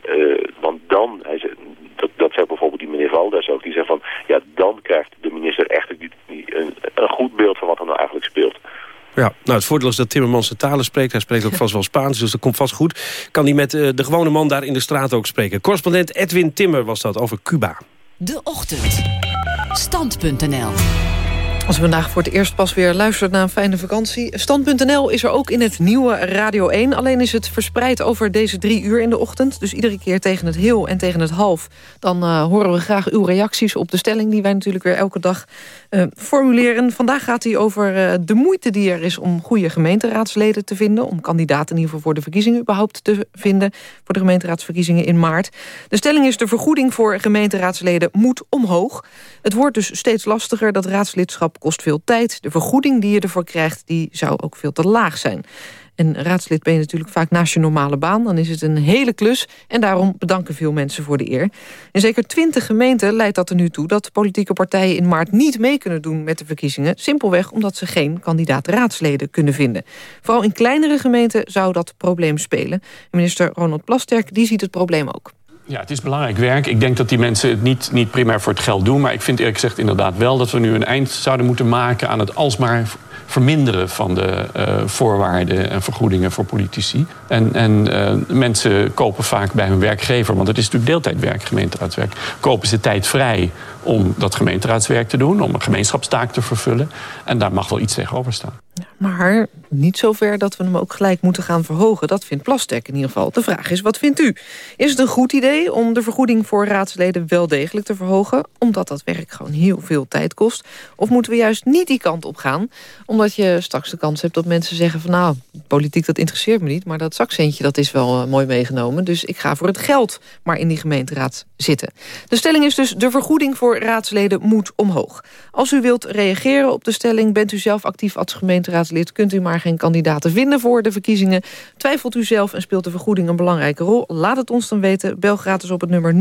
want dan, hij zegt, dat, dat zegt bijvoorbeeld die meneer Valdes ook, die zegt van, ja, dan krijgt de minister een, goed beeld van wat er nou eigenlijk speelt. Ja, nou het voordeel is dat Timmermans de talen spreekt. Hij spreekt ook vast wel Spaans, dus dat komt vast goed. Kan hij met uh, de gewone man daar in de straat ook spreken. Correspondent Edwin Timmer was dat over Cuba. De Ochtend. Stand.nl als u vandaag voor het eerst pas weer luistert naar een fijne vakantie... Stand.nl is er ook in het nieuwe Radio 1. Alleen is het verspreid over deze drie uur in de ochtend. Dus iedere keer tegen het heel en tegen het half. Dan uh, horen we graag uw reacties op de stelling... die wij natuurlijk weer elke dag uh, formuleren. Vandaag gaat hij over uh, de moeite die er is om goede gemeenteraadsleden te vinden. Om kandidaten in ieder geval voor de verkiezingen überhaupt te vinden. Voor de gemeenteraadsverkiezingen in maart. De stelling is de vergoeding voor gemeenteraadsleden moet omhoog. Het wordt dus steeds lastiger dat raadslidschap kost veel tijd. De vergoeding die je ervoor krijgt, die zou ook veel te laag zijn. En raadslid ben je natuurlijk vaak naast je normale baan. Dan is het een hele klus en daarom bedanken veel mensen voor de eer. In zeker twintig gemeenten leidt dat er nu toe... dat politieke partijen in maart niet mee kunnen doen met de verkiezingen. Simpelweg omdat ze geen kandidaat raadsleden kunnen vinden. Vooral in kleinere gemeenten zou dat probleem spelen. Minister Ronald Plasterk die ziet het probleem ook. Ja, het is belangrijk werk. Ik denk dat die mensen het niet, niet primair voor het geld doen. Maar ik vind eerlijk gezegd inderdaad wel dat we nu een eind zouden moeten maken aan het alsmaar verminderen van de uh, voorwaarden en vergoedingen voor politici. En, en uh, mensen kopen vaak bij hun werkgever, want het is natuurlijk deeltijdwerk, gemeenteraadswerk, kopen ze tijd vrij om dat gemeenteraadswerk te doen, om een gemeenschapstaak te vervullen. En daar mag wel iets tegenover staan. Maar niet zover dat we hem ook gelijk moeten gaan verhogen. Dat vindt Plastek in ieder geval. De vraag is, wat vindt u? Is het een goed idee om de vergoeding voor raadsleden wel degelijk te verhogen? Omdat dat werk gewoon heel veel tijd kost. Of moeten we juist niet die kant op gaan? Omdat je straks de kans hebt dat mensen zeggen van... nou, politiek dat interesseert me niet, maar dat zakcentje dat is wel uh, mooi meegenomen. Dus ik ga voor het geld maar in die gemeenteraad zitten. De stelling is dus, de vergoeding voor raadsleden moet omhoog. Als u wilt reageren op de stelling, bent u zelf actief als gemeenteraadslid... kunt u maar geen kandidaten vinden voor de verkiezingen. Twijfelt u zelf en speelt de vergoeding een belangrijke rol? Laat het ons dan weten. Bel gratis op het nummer 0800-1101.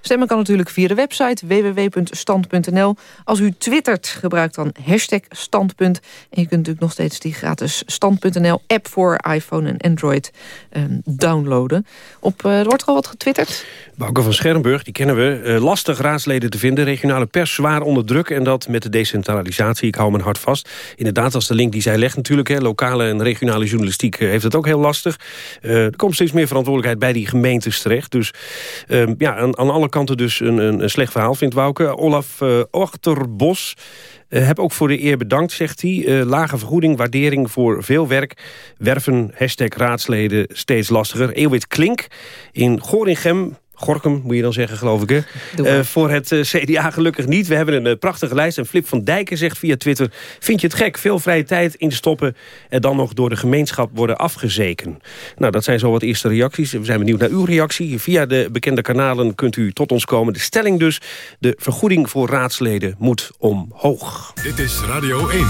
Stemmen kan natuurlijk via de website www.stand.nl. Als u twittert, gebruik dan hashtag standpunt. En je kunt natuurlijk nog steeds die gratis stand.nl app voor iPhone en Android um, downloaden. Op, uh, er wordt al wat getwitterd. Bouke van Schermburg, die kennen we. Uh, lastig raadsleden te vinden, regionale pers zwaar onder druk... en dat met de decentralisatie. Ik hou mijn hard vast. Inderdaad, als de link die zij legt natuurlijk. Hè, lokale en regionale journalistiek heeft het ook heel lastig. er komt steeds meer verantwoordelijkheid bij die gemeentes terecht. Dus ehm, ja, aan, aan, alle kanten dus een, een, slecht verhaal, vindt Wouke. Olaf Ochterbos uh, heb ook voor de eer bedankt, zegt hij. Uh, lage vergoeding, waardering voor veel werk. Werven, hashtag raadsleden, steeds lastiger. Eeuwit Klink in Goringem Gorkum, moet je dan zeggen, geloof ik. Hè? Uh, voor het uh, CDA gelukkig niet. We hebben een uh, prachtige lijst. En Flip van Dijken zegt via Twitter... vind je het gek, veel vrije tijd instoppen... en dan nog door de gemeenschap worden afgezeken. Nou, dat zijn zo wat eerste reacties. We zijn benieuwd naar uw reactie. Via de bekende kanalen kunt u tot ons komen. De stelling dus, de vergoeding voor raadsleden moet omhoog. Dit is Radio 1.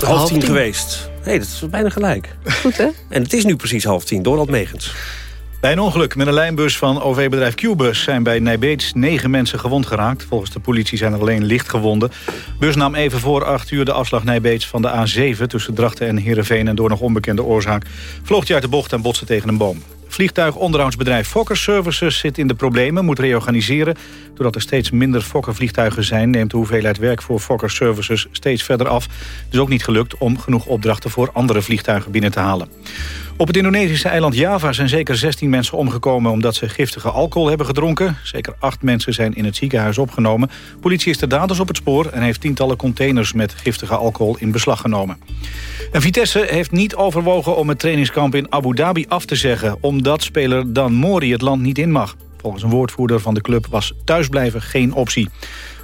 Half tien geweest. Hé, hey, dat is bijna gelijk. Goed, hè? En het is nu precies half tien. Dorald Megens. Bij een ongeluk met een lijnbus van OV-bedrijf Qbus zijn bij Nijbeets negen mensen gewond geraakt. Volgens de politie zijn er alleen licht gewonden. Bus nam even voor acht uur de afslag Nijbeets van de A7... tussen Drachten en Heerenveen en door nog onbekende oorzaak... vloog hij uit de bocht en botste tegen een boom. Vliegtuigonderhoudsbedrijf Fokker Services zit in de problemen, moet reorganiseren. Doordat er steeds minder Fokker-vliegtuigen zijn... neemt de hoeveelheid werk voor Fokker Services steeds verder af. Het is ook niet gelukt om genoeg opdrachten voor andere vliegtuigen binnen te halen. Op het Indonesische eiland Java zijn zeker 16 mensen omgekomen... omdat ze giftige alcohol hebben gedronken. Zeker acht mensen zijn in het ziekenhuis opgenomen. Politie is de daders op het spoor... en heeft tientallen containers met giftige alcohol in beslag genomen. En Vitesse heeft niet overwogen om het trainingskamp in Abu Dhabi af te zeggen... omdat speler Dan Mori het land niet in mag. Volgens een woordvoerder van de club was thuisblijven geen optie.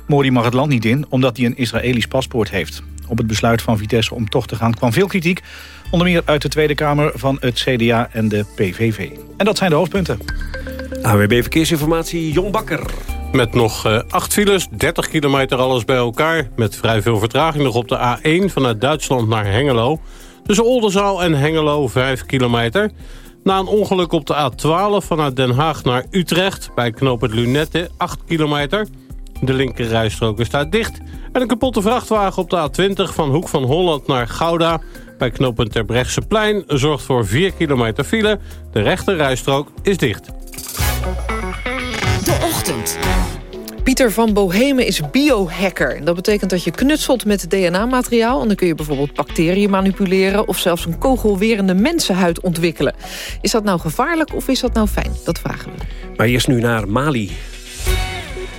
Mori mag het land niet in omdat hij een Israëlisch paspoort heeft. Op het besluit van Vitesse om toch te gaan kwam veel kritiek. Onder meer uit de Tweede Kamer van het CDA en de PVV. En dat zijn de hoofdpunten. AWB Verkeersinformatie, Jon Bakker. Met nog uh, acht files, 30 kilometer alles bij elkaar. Met vrij veel vertraging nog op de A1 vanuit Duitsland naar Hengelo. Tussen Oldenzaal en Hengelo 5 kilometer. Na een ongeluk op de A12 vanuit Den Haag naar Utrecht... bij knooppunt Lunette 8 kilometer. De linkerrijstrook is daar dicht. En een kapotte vrachtwagen op de A20 van Hoek van Holland naar Gouda... bij knooppunt Terbrechtseplein zorgt voor 4 kilometer file. De rechterrijstrook is dicht. De Ochtend. Pieter van Bohemen is biohacker. Dat betekent dat je knutselt met DNA-materiaal... en dan kun je bijvoorbeeld bacteriën manipuleren... of zelfs een kogelwerende mensenhuid ontwikkelen. Is dat nou gevaarlijk of is dat nou fijn? Dat vragen we. Maar eerst nu naar Mali.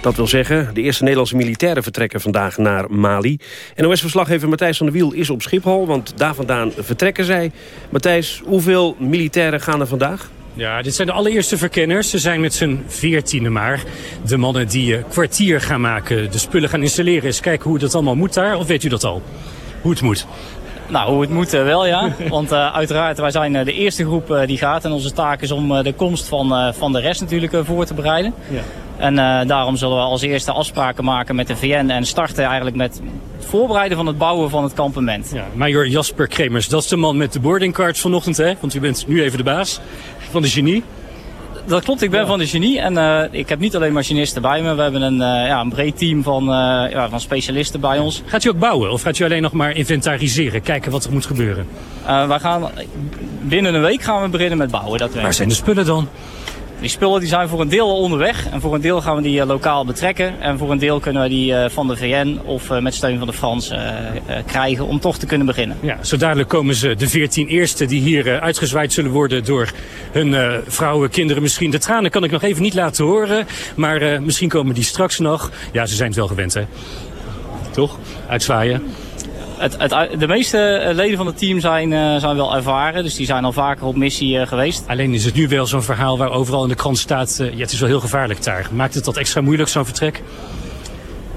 Dat wil zeggen, de eerste Nederlandse militairen vertrekken vandaag naar Mali. NOS-verslaggever Matthijs van der Wiel is op Schiphol, want daar vandaan vertrekken zij. Matthijs, hoeveel militairen gaan er vandaag? Ja, dit zijn de allereerste verkenners. Ze zijn met z'n veertiende maar. De mannen die uh, kwartier gaan maken, de spullen gaan installeren. Eens kijken hoe dat allemaal moet daar. Of weet u dat al? Hoe het moet? Nou, hoe het moet uh, wel, ja. <laughs> Want uh, uiteraard, wij zijn de eerste groep die gaat. En onze taak is om de komst van, van de rest natuurlijk voor te bereiden. Ja. En daarom zullen we als eerste afspraken maken met de VN. En starten eigenlijk met het voorbereiden van het bouwen van het kampement. Ja, Major Jasper Kremers, dat is de man met de boardingcards vanochtend, hè? Want u bent nu even de baas van de genie. Dat klopt, ik ben van de genie en uh, ik heb niet alleen machinisten bij me. We hebben een, uh, ja, een breed team van, ja, van specialisten bij ons. Gaat u ook bouwen of gaat u alleen nog maar inventariseren, kijken wat er moet gebeuren? wij gaan, binnen een week gaan we beginnen met bouwen. Dat Waar zijn de spullen dan? Die spullen die zijn voor een deel onderweg en voor een deel gaan we die lokaal betrekken. En voor een deel kunnen we die van de VN of met steun van de Fransen krijgen om toch te kunnen beginnen. Ja, zo dadelijk komen ze de 14 eerste die hier uitgezwaaid zullen worden door hun vrouwen, kinderen misschien. De tranen kan ik nog even niet laten horen, maar misschien komen die straks nog. Ja, ze zijn het wel gewend hè. Toch? Uitzwaaien. Het, het, de meeste leden van het team zijn, uh, zijn wel ervaren, dus die zijn al vaker op missie uh, geweest. Alleen is het nu wel zo'n verhaal waar overal in de krant staat, uh, ja, het is wel heel gevaarlijk daar. Maakt het dat extra moeilijk, zo'n vertrek?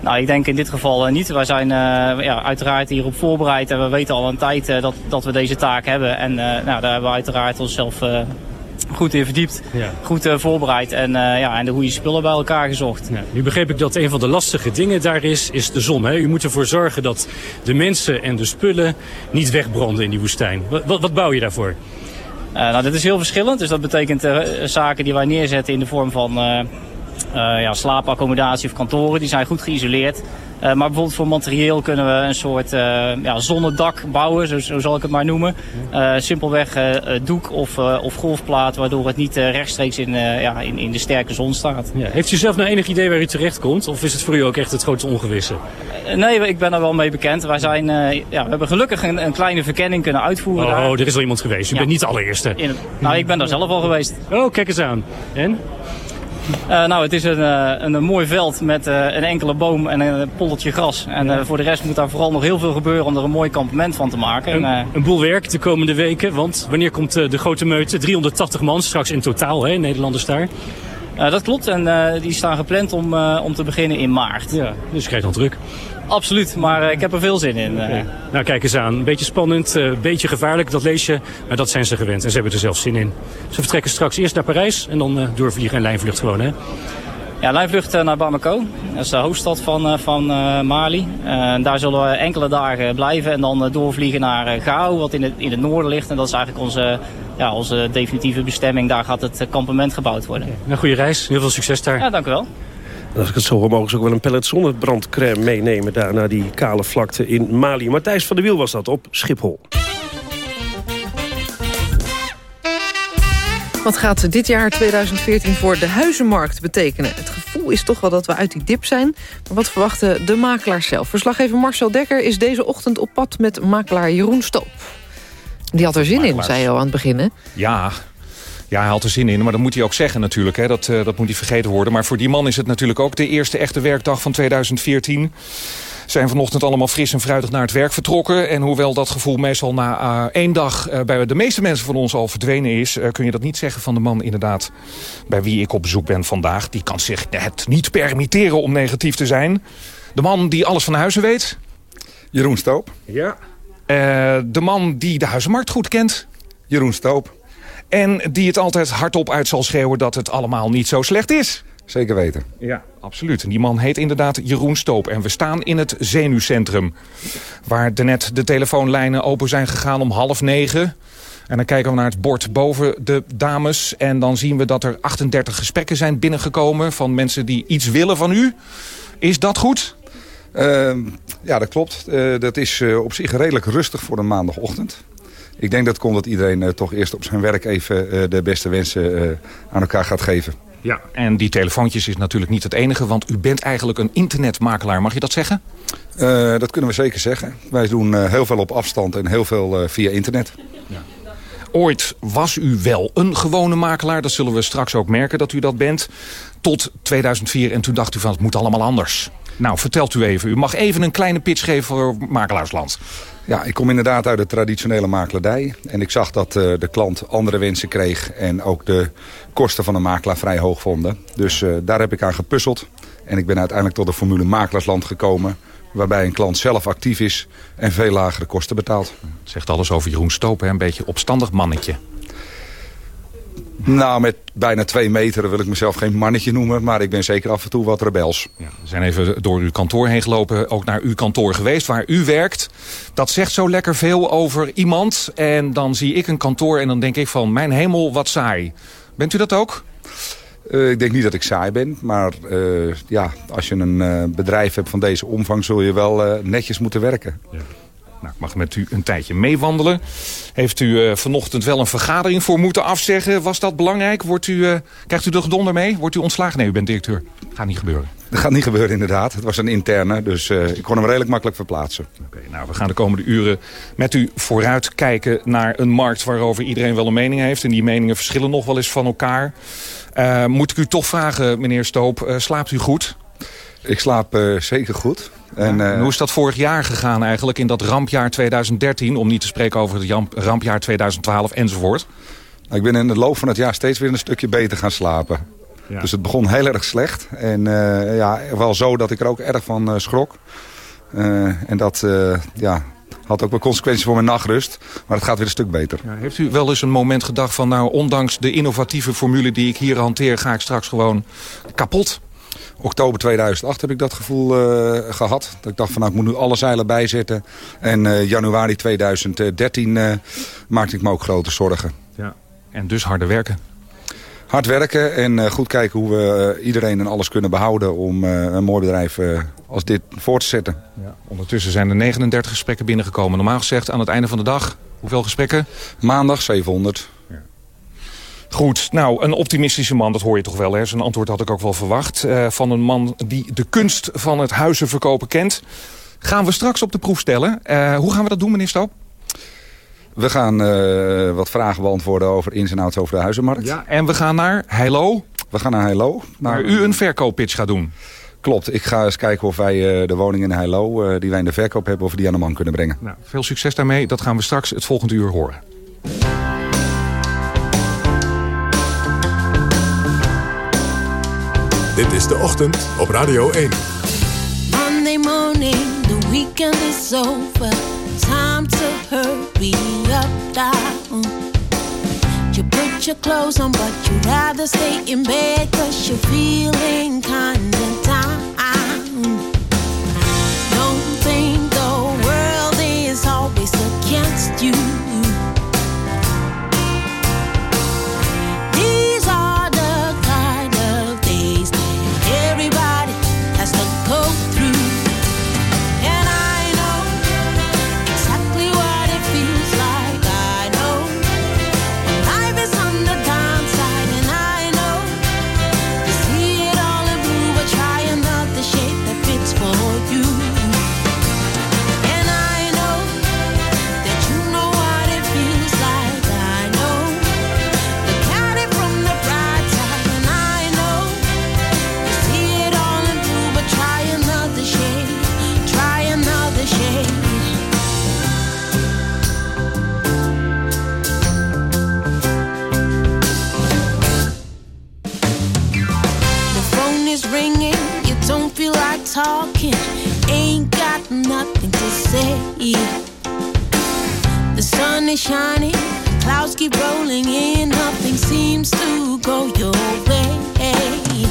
Nou, ik denk in dit geval niet. Wij zijn ja, uiteraard hierop voorbereid en we weten al een tijd dat, dat we deze taak hebben. En nou, daar hebben we uiteraard onszelf goed in verdiept, ja. goed uh, voorbereid en, uh, ja, en de goede spullen bij elkaar gezocht. Ja, nu begreep ik dat een van de lastige dingen daar is, is de zon. Hè? U moet ervoor zorgen dat de mensen en de spullen niet wegbranden in die woestijn. Wat, wat, bouw je daarvoor? Uh, nou, dit is heel verschillend. Dus dat betekent zaken die wij neerzetten in de vorm van ja, slaapaccommodatie of kantoren. Die zijn goed geïsoleerd. maar bijvoorbeeld voor materieel kunnen we een soort ja, zonnedak bouwen, zo, zo, zal ik het maar noemen. simpelweg doek of, of golfplaat, waardoor het niet rechtstreeks in, ja, in, in de sterke zon staat. Ja. Heeft u zelf nou enig idee waar u terecht komt? Of is het voor u ook echt het grootste ongewisse? nee, ik ben er wel mee bekend. Wij zijn, ja, we hebben gelukkig een, een, kleine verkenning kunnen uitvoeren. Oh, daar. er is al iemand geweest. U bent niet de allereerste. In, nou, ik ben daar zelf al geweest. Oh, kijk eens aan. En? Uh, nou, het is een, uh, een, mooi veld met uh, een enkele boom en een polletje gras. En voor de rest moet daar vooral nog heel veel gebeuren om er een mooi kampement van te maken. Een, en, een boel werk de komende weken, want wanneer komt de grote meute? 380 man straks in totaal, hè, Nederlanders daar. Dat klopt en die staan gepland om, om te beginnen in maart. Ja, dus je krijgt dan druk. Absoluut, maar ik heb er veel zin in. Okay. Nou, kijk eens aan. Een beetje spannend, een beetje gevaarlijk, dat lees je. Maar dat zijn ze gewend en ze hebben er zelf zin in. Ze vertrekken straks eerst naar Parijs en dan doorvliegen en lijnvlucht gewoon, hè? Ja, lijnvlucht naar Bamako. Dat is de hoofdstad van, van Mali. daar zullen we enkele dagen blijven en dan doorvliegen naar Gao, wat in het, in het noorden ligt. En dat is eigenlijk onze, ja, onze definitieve bestemming. Daar gaat het kampement gebouwd worden. Okay. Een goede reis, heel veel succes daar. Ja, dank u wel. En als ik het zo hoor, mogen ze ook wel een pellet zonnebrandcrème meenemen... daar naar die kale vlakte in Mali. Matthijs van der Wiel was dat op Schiphol. Wat gaat dit jaar 2014 voor de huizenmarkt betekenen? Het gevoel is toch wel dat we uit die dip zijn. Maar wat verwachten de makelaars zelf? Verslaggever Marcel Dekker is deze ochtend op pad met makelaar Jeroen Stoop. Die had er zin in, zei je al aan het begin, Ja, ja, hij had er zin in, maar dat moet hij ook zeggen natuurlijk. Hè. Dat, uh, dat moet niet vergeten worden. Maar voor die man is het natuurlijk ook de eerste echte werkdag van 2014 zijn vanochtend allemaal fris en fruitig naar het werk vertrokken. En hoewel dat gevoel meestal na uh, één dag uh, bij de meeste mensen van ons al verdwenen is... Uh, kun je dat niet zeggen van de man inderdaad bij wie ik op bezoek ben vandaag. Die kan zich het niet permitteren om negatief te zijn. De man die alles van huizen weet. Jeroen Stoop. Ja. de man die de huizenmarkt goed kent. Jeroen Stoop. En die het altijd hardop uit zal schreeuwen dat het allemaal niet zo slecht is. Zeker weten. Ja, absoluut. Die man heet inderdaad Jeroen Stoop. En we staan in het zenuwcentrum. Waar net de telefoonlijnen open zijn gegaan om half negen. En dan kijken we naar het bord boven de dames. En dan zien we dat er 38 gesprekken zijn binnengekomen... van mensen die iets willen van u. Is dat goed? Uh, ja, dat klopt. Uh, dat is uh, op zich redelijk rustig voor een maandagochtend. Ik denk dat komt dat iedereen uh, toch eerst op zijn werk even de beste wensen aan elkaar gaat geven. Ja, en die telefoontjes is natuurlijk niet het enige, want u bent eigenlijk een internetmakelaar. Mag je dat zeggen? dat kunnen we zeker zeggen. Wij doen heel veel op afstand en heel veel via internet. Ja. Ooit was u wel een gewone makelaar. Dat zullen we straks ook merken dat u dat bent. Tot 2004 en toen dacht u van het moet allemaal anders. Nou, vertelt u even. U mag even een kleine pitch geven voor Makelaarsland. Ja, ik kom inderdaad uit de traditionele makelaardij. En ik zag dat uh, de klant andere wensen kreeg... en ook de kosten van de makelaar vrij hoog vonden. Dus uh, daar heb ik aan gepuzzeld. En ik ben uiteindelijk tot de formule Makelaarsland gekomen... waarbij een klant zelf actief is en veel lagere kosten betaalt. Zegt alles over Jeroen Stoop, een beetje opstandig mannetje. Nou, met bijna twee meter wil ik mezelf geen mannetje noemen... maar ik ben zeker af en toe wat rebels. Ja, we zijn even door uw kantoor heen gelopen, ook naar uw kantoor geweest... waar u werkt. Dat zegt zo lekker veel over iemand. En dan zie ik een kantoor en dan denk ik van... mijn hemel, wat saai. Bent u dat ook? Uh, ik denk niet dat ik saai ben, maar uh, ja, als je een uh, bedrijf hebt van deze omvang... zul je wel netjes moeten werken. Ja. Nou, ik mag met u een tijdje meewandelen. Heeft u uh, vanochtend wel een vergadering voor moeten afzeggen? Was dat belangrijk? Wordt u, uh, krijgt u de gedonder mee? Wordt u ontslagen? Nee, u bent directeur. Gaat niet gebeuren. Dat gaat niet gebeuren inderdaad. Het was een interne, dus uh, ik kon hem redelijk makkelijk verplaatsen. Oké, okay, nou we gaan de komende uren met u vooruit kijken naar een markt waarover iedereen wel een mening heeft. En die meningen verschillen nog wel eens van elkaar. moet ik u toch vragen, meneer Stoop, slaapt u goed? Ik slaap zeker goed. En, ja, en hoe is dat vorig jaar gegaan eigenlijk in dat rampjaar 2013... om niet te spreken over het rampjaar 2012 enzovoort? Nou, ik ben in de loop van het jaar steeds weer een stukje beter gaan slapen. Ja. Dus het begon heel erg slecht. En uh, ja, wel zo dat ik er ook erg van uh, schrok. Uh, en dat ja, had ook wel consequenties voor mijn nachtrust. Maar het gaat weer een stuk beter. Ja, heeft u wel eens een moment gedacht van... nou, ondanks de innovatieve formule die ik hier hanteer... ga ik straks gewoon kapot? Oktober 2008 heb ik dat gevoel uh, gehad. Dat ik dacht van nou, ik moet nu alle zeilen bijzetten. En uh, januari 2013 uh, maakte ik me ook grote zorgen. Ja. En dus harder werken? Hard werken en eh, goed kijken hoe we eh, iedereen en alles kunnen behouden... om eh, een mooi bedrijf eh, als dit voor te zetten. Ja. Ondertussen zijn er 39 gesprekken binnengekomen. Normaal gezegd aan het einde van de dag, hoeveel gesprekken? Maandag 700. Goed, nou, een optimistische man, dat hoor je toch wel. Hè? Zijn antwoord had ik ook wel verwacht. eh, van een man die de kunst van het huizen verkopen kent. Gaan we straks op de proef stellen. Eh, hoe gaan we dat doen, meneer Stoop? We gaan eh, wat vragen beantwoorden over ins en outs over de huizenmarkt. Ja, en we gaan naar Heilo. We gaan naar Heilo. Waar u een verkooppitch gaat doen. Klopt, ik ga eens kijken of wij de woningen in Heilo... die wij in de verkoop hebben, of we die aan de man kunnen brengen. Nou, veel succes daarmee. Dat gaan we straks het volgende uur horen. Dit is De Ochtend op Radio 1. Monday morning, the weekend is over. Time to hurry up, down. You put your clothes on, but you'd rather stay in bed cause you're feeling kinda down. Don't think the world is always against you. Talking, ain't got nothing to say. The sun is shining, clouds keep rolling in, nothing seems to go your way.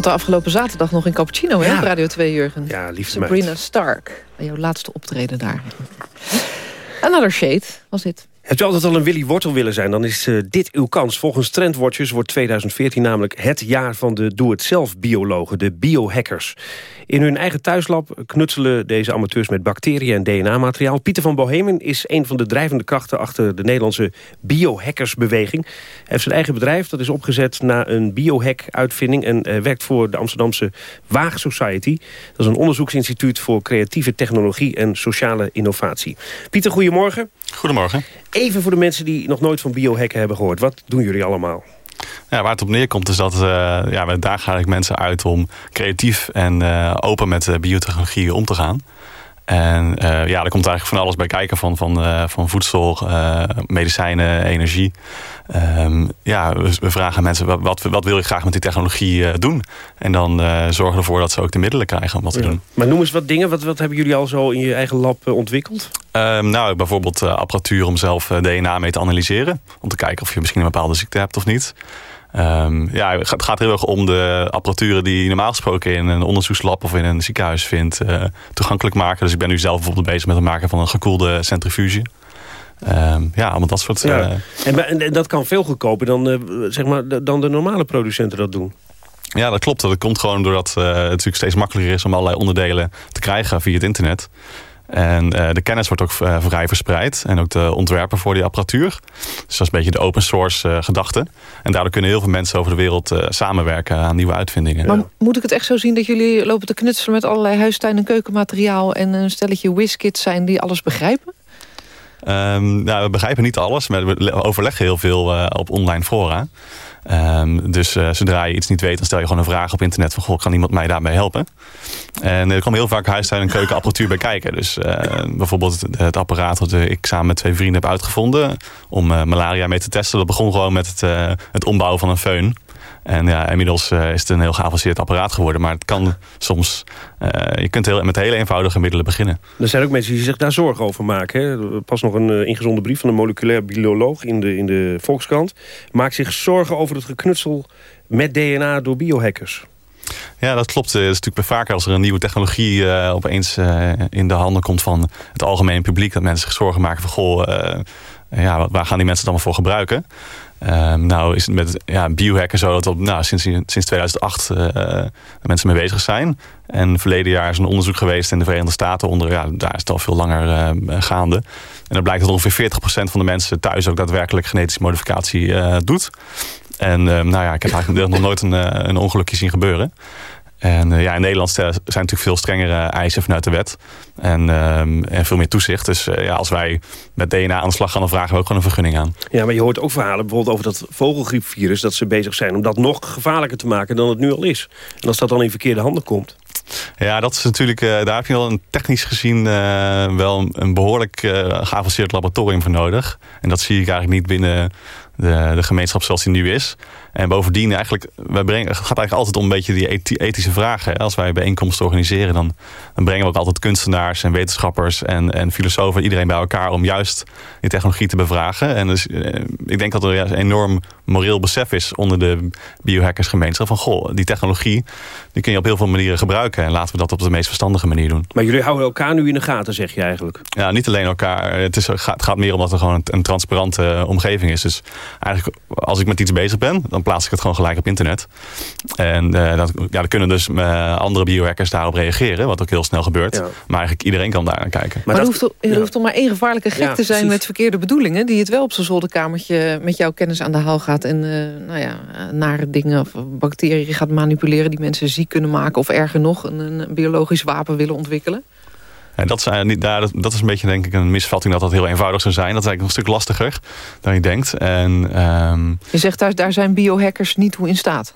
De afgelopen zaterdag nog in Cappuccino, hè, Ja. op Radio 2, Jurgen. Ja, liefste meid. Sabrina Stark. Bij jouw laatste optreden daar. Another Shade was dit. Hebt u altijd al een Willy Wortel willen zijn, dan is eh, dit uw kans. Volgens Trendwatchers wordt 2014 namelijk het jaar van de doe-het-zelf-biologen, de biohackers. In hun eigen thuislab knutselen deze amateurs met bacteriën en DNA-materiaal. Pieter van Bohemen is een van de drijvende krachten achter de Nederlandse biohackersbeweging. Hij heeft zijn eigen bedrijf, dat is opgezet na een biohack-uitvinding... en eh, werkt voor de Amsterdamse Waag Society. Dat is een onderzoeksinstituut voor creatieve technologie en sociale innovatie. Pieter, goedemorgen. Goedemorgen. Even voor de mensen die nog nooit van biohacken hebben gehoord. Wat doen jullie allemaal? Ja, waar het op neerkomt is dat uh, ja, we dagen eigenlijk mensen uit om creatief en uh, open met uh, biotechnologie om te gaan. En eh, ja, er komt eigenlijk van alles bij kijken. Van, van, eh, van voedsel, eh, medicijnen, energie. Ehm, ja, we, we vragen mensen, wat, wat, wat wil je graag met die technologie doen? En dan zorgen ervoor dat ze ook de middelen krijgen om wat te doen. Maar noem eens wat dingen. Wat, wat hebben jullie al zo in je eigen lab ontwikkeld? Ehm, nou, bijvoorbeeld apparatuur om zelf DNA mee te analyseren. Om te kijken of je misschien een bepaalde ziekte hebt of niet. Ehm, ja, het gaat- heel erg om de apparaturen die je normaal gesproken in een onderzoekslab of in een ziekenhuis vindt, eh, toegankelijk maken. Dus ik ben nu zelf bijvoorbeeld bezig met het maken van een gekoelde centrifuge. Ehm, ja, allemaal dat soort. Ja. eh, En, en, en dat kan veel goedkoper dan, eh, zeg maar, de- dan de normale producenten dat doen. Ja, dat klopt. Dat komt gewoon doordat het natuurlijk steeds makkelijker is om allerlei onderdelen te krijgen via het internet. En eh, de kennis wordt ook eh, vrij verspreid. En ook de ontwerpen voor die apparatuur. Dus dat is een beetje de open source eh, gedachte. En daardoor kunnen heel veel mensen over de wereld samenwerken aan nieuwe uitvindingen. Maar moet ik het echt zo zien dat jullie lopen te knutselen... met allerlei huistuin- en keukenmateriaal... en een stelletje whiskids zijn die alles begrijpen? Ehm, nou, we begrijpen niet alles, maar we le- overleggen heel veel eh, op online fora. Ehm, dus eh, zodra je iets niet weet, dan stel je gewoon een vraag op internet van... Goh, kan iemand mij daarbij helpen? En er komen heel vaak huistuin- en keukenapparatuur bij kijken. Dus eh, bijvoorbeeld het, apparaat dat eh, ik samen met twee vrienden heb uitgevonden... om eh, malaria mee te testen. Dat begon gewoon met het, eh, het ombouwen van een föhn. En ja, inmiddels eh, is het een heel geavanceerd apparaat geworden. Maar het kan soms... eh, je kunt heel, met hele eenvoudige middelen beginnen. Er zijn ook mensen die zich daar zorgen over maken. Hè. Pas nog een eh, ingezonden brief van een moleculair bioloog in de, in de Volkskrant. Maakt zich zorgen over het geknutsel met DNA door biohackers. Ja, dat klopt. Het is natuurlijk vaker als er een nieuwe technologie opeens in de handen komt van het algemeen publiek. Dat mensen zich zorgen maken van, goh, ja, waar gaan die mensen het allemaal voor gebruiken? Ehm, nou is het met ja, biohacken zo dat op, nou, sinds, sinds 2008 eh, mensen mee bezig zijn. En verleden jaar is een onderzoek geweest in de Verenigde Staten onder, ja, daar is het al veel langer eh, gaande. En dan blijkt dat ongeveer 40% van de mensen thuis ook daadwerkelijk genetische modificatie eh, doet. En eh, nou ja, ik heb eigenlijk nog nooit een, eh, een ongelukje zien gebeuren. En eh, ja, in Nederland zijn natuurlijk veel strengere eisen vanuit de wet. En, ehm, en veel meer toezicht. Dus eh, ja, als wij met DNA aan de slag gaan, dan vragen we ook gewoon een vergunning aan. Ja, maar je hoort ook verhalen bijvoorbeeld over dat vogelgriepvirus... dat ze bezig zijn om dat nog gevaarlijker te maken dan het nu al is. En als dat dan in verkeerde handen komt... Ja, dat is natuurlijk, eh, daar heb je wel een technisch gezien wel een, behoorlijk eh, geavanceerd laboratorium voor nodig. En dat zie ik eigenlijk niet binnen de, de gemeenschap zoals die nu is. En bovendien, eigenlijk, wij brengen, het gaat eigenlijk altijd om een beetje die ethi- ethische vragen. Als wij bijeenkomsten organiseren, dan, dan brengen we ook altijd kunstenaars en wetenschappers en, en filosofen, iedereen bij elkaar om juist die technologie te bevragen. En dus, eh, ik denk dat er een enorm moreel besef is onder de biohackersgemeenschap van goh, die technologie die kun je op heel veel manieren gebruiken. En laten we dat op de meest verstandige manier doen. Maar jullie houden elkaar nu in de gaten, zeg je eigenlijk. Ja, niet alleen elkaar. Het, is, het gaat meer omdat er gewoon een, een transparante eh, omgeving is. Dus eigenlijk, als ik met iets bezig ben, dan plaats ik het gewoon gelijk op internet. En eh, dat, ja, dan kunnen dus eh, andere biohackers daarop reageren, wat ook heel snel gebeurt. Maar eigenlijk iedereen kan daar naar kijken. Maar, er, hoeft, er hoeft toch maar één gevaarlijke gek Ja, te zijn precies. met verkeerde bedoelingen... die het wel op zijn zolderkamertje met jouw kennis aan de haal gaat... en eh, nou ja, nare dingen of bacteriën gaat manipuleren... die mensen ziek kunnen maken of erger nog... een, een biologisch wapen willen ontwikkelen? En dat, is, niet, daar, dat is een beetje denk ik een misvatting dat dat heel eenvoudig zou zijn. Dat is eigenlijk nog een stuk lastiger dan je denkt. En ehm, Je zegt daar, daar zijn biohackers niet toe in staat.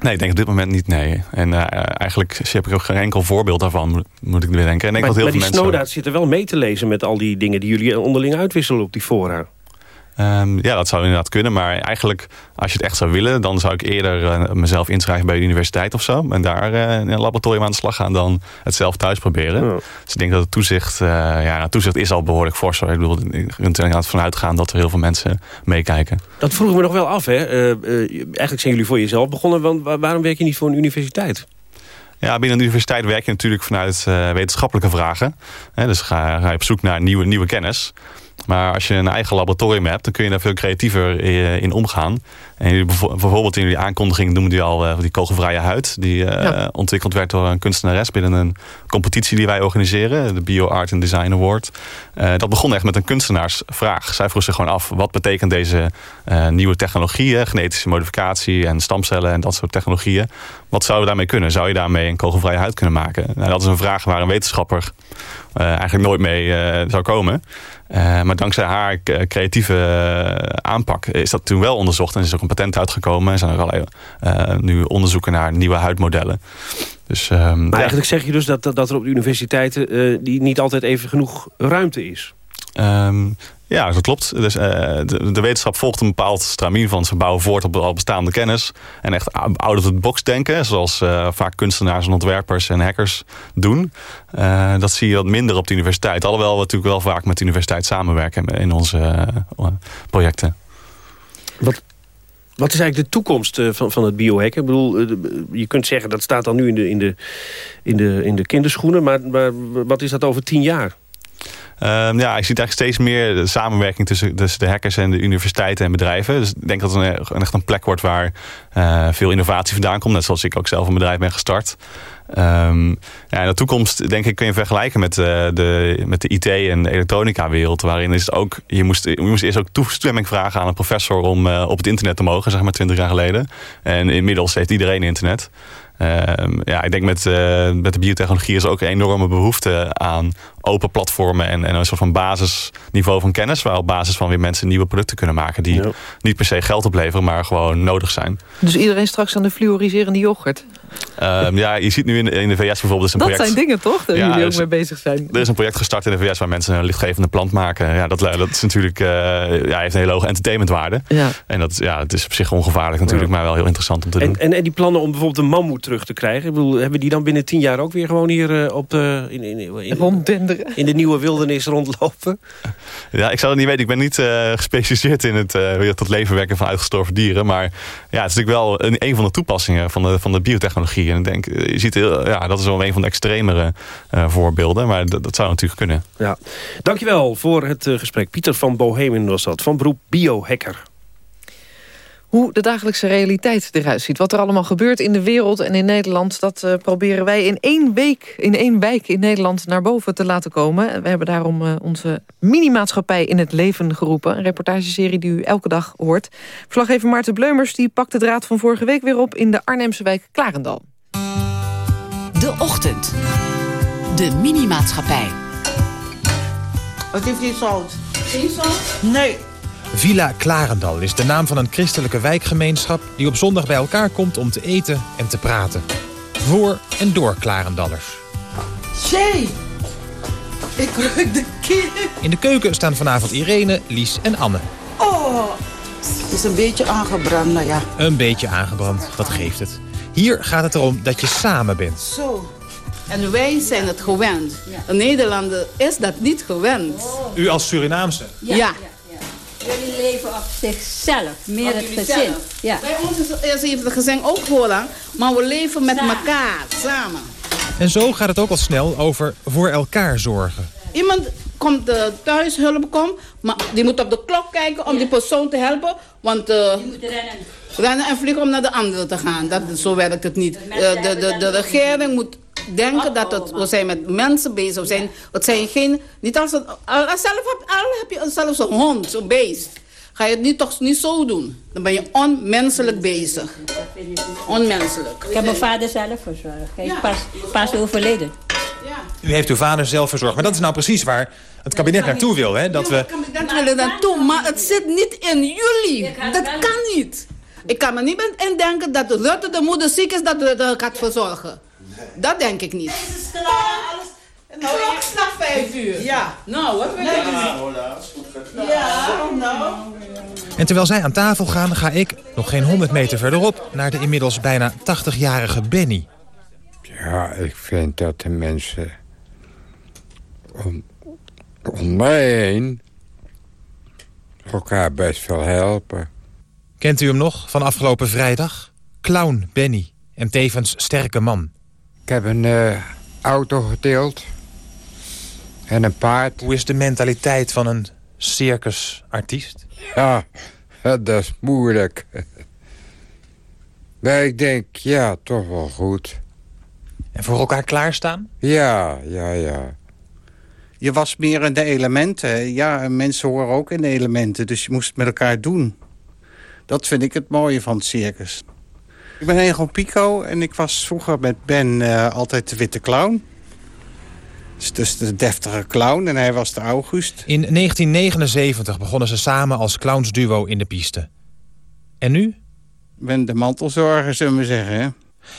nee, ik denk op dit moment niet nee. En eh, eigenlijk heb ik ook geen enkel voorbeeld daarvan, moet, ik weer denken. En ik denk maar dat heel maar veel die mensen... Snowdaad zit er wel mee te lezen met al die dingen... die jullie onderling uitwisselen op die fora. Ehm, ja, dat zou inderdaad kunnen. Maar eigenlijk, als je het echt zou willen... dan zou ik eerder eh, mezelf inschrijven bij de universiteit of zo. En daar eh, in een laboratorium aan de slag gaan... dan het zelf thuis proberen. Dus ik denk dat het toezicht... eh, ja, het toezicht is al behoorlijk fors. hoor. Ik bedoel, je kunt er inderdaad vanuit gaan dat er heel veel mensen meekijken. Dat vroegen we nog wel af, hè. Eigenlijk zijn jullie voor jezelf begonnen... want wa- waarom werk je niet voor een universiteit? Ja, binnen de universiteit werk je natuurlijk vanuit wetenschappelijke vragen. Dus ga, ga je op zoek naar nieuwe, nieuwe kennis. Maar als je een eigen laboratorium hebt, dan kun je daar veel creatiever eh, in omgaan. En jullie bijvoorbeeld in jullie aankondiging noemden jullie al eh, die kogelvrije huid. Die eh, Ja. ontwikkeld werd door een kunstenares binnen een competitie die wij organiseren. De Bio Art and Design Award. Eh, dat begon echt met een kunstenaarsvraag. Zij vroeg zich gewoon af, wat betekent deze nieuwe technologieën? Genetische modificatie en stamcellen en dat soort technologieën. Wat zou je daarmee kunnen? Zou je daarmee een kogelvrije huid kunnen maken? Nou, dat is een vraag waar een wetenschapper eigenlijk nooit mee zou komen. Maar dankzij haar creatieve aanpak is dat toen wel onderzocht. En is er ook een patent uitgekomen. Er zijn ook allerlei eh, nu onderzoeken naar nieuwe huidmodellen. Dus, ehm, Maar ja. eigenlijk zeg je dus dat, dat, er op de universiteiten... eh, die niet altijd even genoeg ruimte is. Ehm, ja, dat klopt. Dus, eh, de, de wetenschap volgt een bepaald stramien van ze bouwen voort op al bestaande kennis. En echt out of the box denken, zoals vaak kunstenaars en ontwerpers en hackers doen. Dat zie je wat minder op de universiteit. Alhoewel we natuurlijk wel vaak met de universiteit samenwerken in onze projecten. Wat, wat is eigenlijk de toekomst eh, van, van het biohacken? Ik bedoel, eh, je kunt zeggen dat staat dan nu in de, in de, in de, in de kinderschoenen. Maar, maar wat is dat over tien jaar? Ehm, ja, je ziet eigenlijk steeds meer samenwerking tussen, tussen de hackers en de universiteiten en bedrijven. Dus ik denk dat het een, echt een plek wordt waar eh, veel innovatie vandaan komt. Net zoals ik ook zelf een bedrijf ben gestart. Ehm, ja, in de toekomst denk ik kun je vergelijken met, eh, de, met de IT- en elektronica wereld. Waarin is het ook, je moest, je moest eerst ook toestemming vragen aan een professor om eh, op het internet te mogen, zeg maar 20 jaar geleden. En inmiddels heeft iedereen internet. Ehm, ja, ik denk met, eh, met de biotechnologie is er ook een enorme behoefte aan open platformen en, en een soort van basisniveau van kennis. Waar op basis van weer mensen nieuwe producten kunnen maken die niet per se geld opleveren, maar gewoon nodig zijn. Dus iedereen straks aan de fluoriserende yoghurt. Ehm, ja, je ziet nu in de, in de VS bijvoorbeeld is een Dat project. zijn dingen toch, daar Ja, jullie ook mee bezig zijn. Er is een project gestart in de VS waar mensen een lichtgevende plant maken. Ja, dat, dat is natuurlijk, eh, ja, heeft een hele hoge entertainmentwaarde. Ja. En dat ja, het is op zich ongevaarlijk natuurlijk, maar wel heel interessant om te doen. En, en, en die plannen om bijvoorbeeld een mammoet terug te krijgen... Ik bedoel, hebben die dan binnen tien jaar ook weer gewoon hier eh, op de, in, in, in, in de nieuwe wildernis rondlopen? Ja, ik zou het niet weten. Ik ben niet eh, gespecialiseerd in het eh, weer tot leven wekken van uitgestorven dieren. Maar ja, het is natuurlijk wel een, een van de toepassingen van de, van de biotechnologie. En ik denk, eh, je ziet heel, ja, dat is wel een van de extremere eh, voorbeelden. Maar dat, zou natuurlijk kunnen. Ja. Dankjewel voor het eh, gesprek. Pieter van Bohemen was dat, van beroep biohacker. Hoe de dagelijkse realiteit eruit ziet. Wat er allemaal gebeurt in de wereld en in Nederland... dat eh, proberen wij in één week, in één wijk in Nederland naar boven te laten komen. We hebben daarom eh, onze mini-maatschappij in het leven geroepen. Een reportageserie die u elke dag hoort. Verslaggever Maarten Bleumers die pakt de draad van vorige week weer op... in de Arnhemse wijk Klarendal. De Ochtend. De Mini-maatschappij. Wat heeft die zout? Geen zout? Nee. Villa Klarendal is de naam van een christelijke wijkgemeenschap... die op zondag bij elkaar komt om te eten en te praten. Voor en door Klarendallers. Zee! Ik ruik de kip. In de keuken staan vanavond Irene, Lies en Anne. Oh, het is een beetje aangebrand, nou ja. Een beetje aangebrand, dat geeft het. Hier gaat het erom dat je samen bent. Zo. En wij zijn het gewend. Een Nederlander is dat niet gewend. U als Surinaamse? Ja. Jullie leven op zichzelf, meer Op het gezin. zelf. Ja. Bij ons is, is even het gezin ook lang, maar we leven met elkaar, samen. En zo gaat het ook al snel over voor elkaar zorgen. Iemand komt thuis hulp komt, maar die moet op de klok kijken om die persoon te helpen. Want uh, rennen en vliegen om naar de andere te gaan. Dat, zo werkt het niet. Uh, de, de, de regering moet denken dat het, we zijn met mensen bezig. We zijn, het zijn geen, niet als het, al, zelf heb, al heb je zelfs een hond, zo'n beest. Ga je het niet, toch niet zo doen. Dan ben je onmenselijk bezig. Onmenselijk. Ik heb mijn vader zelf verzorgd. Hij is pas, pas overleden. U heeft uw vader zelf verzorgd. Maar dat is nou precies waar het kabinet naartoe wil. Hè? Dat we... Dat willen naartoe, maar het zit niet in jullie. Dat kan niet. Ik kan me niet indenken dat Rutte de moeder ziek is dat Rutte gaat verzorgen. Dat denk ik niet. Nou, ik slag vijf uur. Ja. Nou, wat wil je Ja, nou. En terwijl zij aan tafel gaan, ga ik, nog geen 100 meter verderop... naar de inmiddels bijna 80-jarige Benny. Ja, ik vind dat de mensen om, om mij heen elkaar best wel helpen. Kent u hem nog van afgelopen vrijdag? Clown Benny en tevens sterke man. Ik heb een uh, auto gedeeld en een paard. Hoe is de mentaliteit van een circusartiest? Ja, <laughs> dat is moeilijk. <laughs> maar ik denk, ja, toch wel goed. En voor elkaar klaarstaan? Ja, ja, ja. Je was meer in de elementen. Ja, mensen horen ook in de elementen, dus je moest het met elkaar doen. Dat vind ik het mooie van het circus. Ik ben Egon Pico en ik was vroeger met Ben uh, altijd de witte clown. Dus de deftige clown en hij was de August. In 1979 begonnen ze samen als clownsduo in de piste. En nu? Ik ben de mantelzorger, zullen we zeggen. Hè?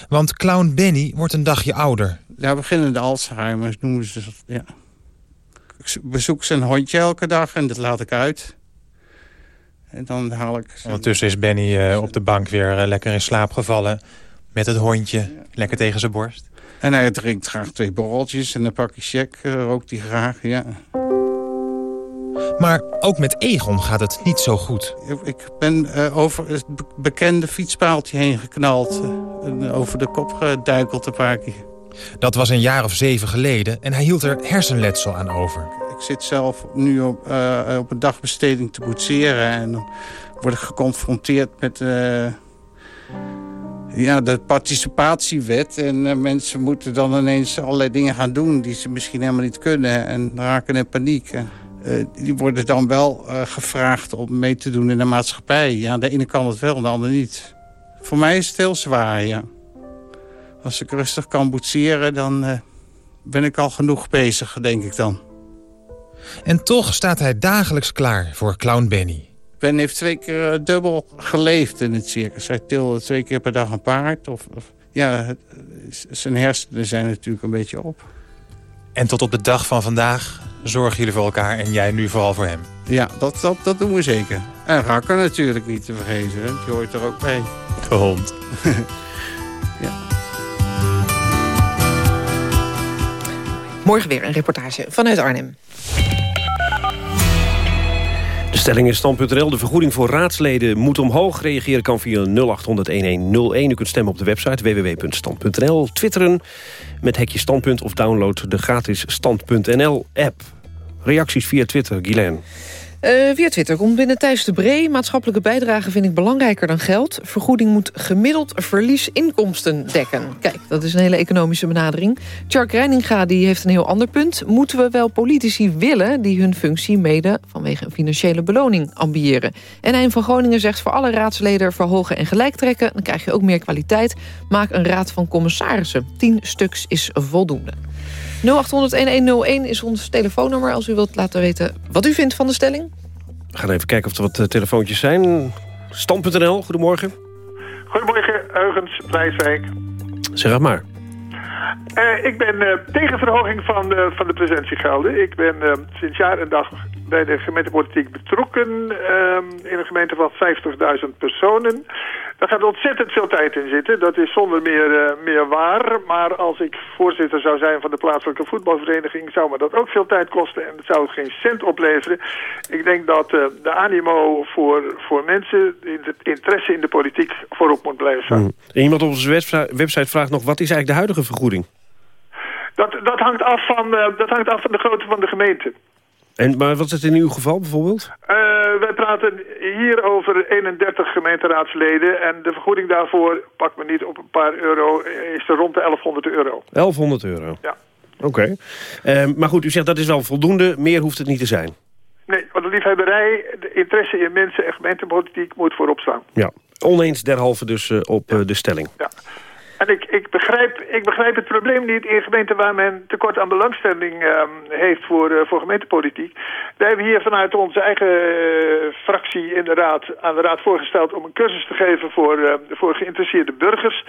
Want clown Benny wordt een dagje ouder. Ja, beginnende Alzheimer noemen ze dat, ja. Ik bezoek zijn hondje elke dag en dat laat ik uit. En dan haal ik... Ondertussen is Benny eh, op de bank weer eh, lekker in slaap gevallen. Met het hondje, lekker tegen zijn borst. En hij drinkt graag twee borreltjes en een pakje check eh, rookt hij graag, ja. Maar ook met Egon gaat het niet zo goed. Ik- ben eh, over het be- bekende fietspaaltje heen geknald. en over de kop geduikeld een paar keer. Dat was een jaar of zeven geleden en hij hield er hersenletsel aan over. Ik zit zelf nu op, eh, op een dagbesteding te boetseren. En dan word ik geconfronteerd met eh, ja, de participatiewet. En eh, mensen moeten dan ineens allerlei dingen gaan doen die ze misschien helemaal niet kunnen. En raken in paniek. Die worden dan wel gevraagd om mee te doen in de maatschappij. Ja, de ene kan het wel, de ander niet. Voor mij is het heel zwaar, ja. Als ik rustig kan boetseren, dan eh, ben ik al genoeg bezig, denk ik dan. En toch staat hij dagelijks klaar voor clown Benny. Ben heeft twee keer eh, dubbel geleefd in het circus. Hij tilde twee keer per dag een paard. Of, of- ja, z- zijn hersenen zijn natuurlijk een beetje op. En tot op de dag van vandaag zorgen jullie voor elkaar en jij nu vooral voor hem. Ja, dat, dat, dat doen we zeker. En Rakker natuurlijk niet te vergeten. hè. Die hoort er ook bij. De hond. <laughs> Morgen weer een reportage vanuit Arnhem. De stelling in stand.nl. De vergoeding voor raadsleden moet omhoog. Reageren kan via 0800-1101. U kunt stemmen op de website www.stand.nl. Twitteren met hekje standpunt of download de gratis stand.nl app. Reacties via Twitter, Guylaine. Eh, via Twitter komt binnen Thijs de Bree. Maatschappelijke bijdrage vind ik belangrijker dan geld. Vergoeding moet gemiddeld verliesinkomsten dekken. Kijk, dat is een hele economische benadering. Tjark Reininga die heeft een heel ander punt. Moeten we wel politici willen die hun functie mede vanwege een financiële beloning ambiëren? En Hein van Groningen zegt voor alle raadsleden verhogen en gelijk trekken. Dan krijg je ook meer kwaliteit. Maak een raad van commissarissen. 10 stuks is voldoende. 0800-1101 is ons telefoonnummer als u wilt laten weten wat u vindt van de stelling. We gaan even kijken of er wat eh, telefoontjes zijn. Stand.nl, goedemorgen. Goedemorgen, Eugens, Blijswijk. Zeg het maar. Eh, ik ben eh, tegen verhoging van, eh, van de presentiegelden. Ik ben sinds jaar en dag bij de gemeentepolitiek betrokken eh, in een gemeente van 50.000 personen. Daar gaat ontzettend veel tijd in zitten. Dat is zonder meer, eh, meer waar. Maar als ik voorzitter zou zijn van de plaatselijke voetbalvereniging... zou me dat ook veel tijd kosten en het zou geen cent opleveren. Ik denk dat eh, de animo voor, voor mensen, het interesse in de politiek... voorop moet blijven staan. En iemand op onze website website vraagt nog... wat is eigenlijk de huidige vergoeding? Dat, dat, hangt af van, eh, dat hangt af van de grootte van de gemeente. En, maar wat is het in uw geval bijvoorbeeld? Eh, wij praten hier over 31 gemeenteraadsleden en de vergoeding daarvoor, pak me niet op een paar euro, is er rond de 1100 euro. 1100 euro. Ja. Oké. Eh, maar goed, u zegt dat is wel voldoende. Meer hoeft het niet te zijn. Nee, want de liefhebberij, de interesse in mensen en gemeentepolitiek moet voorop staan. Ja. Oneens derhalve dus eh, op eh, de stelling. Ja. En ik, ik, begrijp, ik begrijp het probleem niet in gemeenten waar men tekort aan belangstelling ehm, heeft voor, eh, voor gemeentepolitiek. Wij hebben hier vanuit onze eigen eh, fractie in de raad, aan de raad voorgesteld om een cursus te geven voor, eh, voor geïnteresseerde burgers.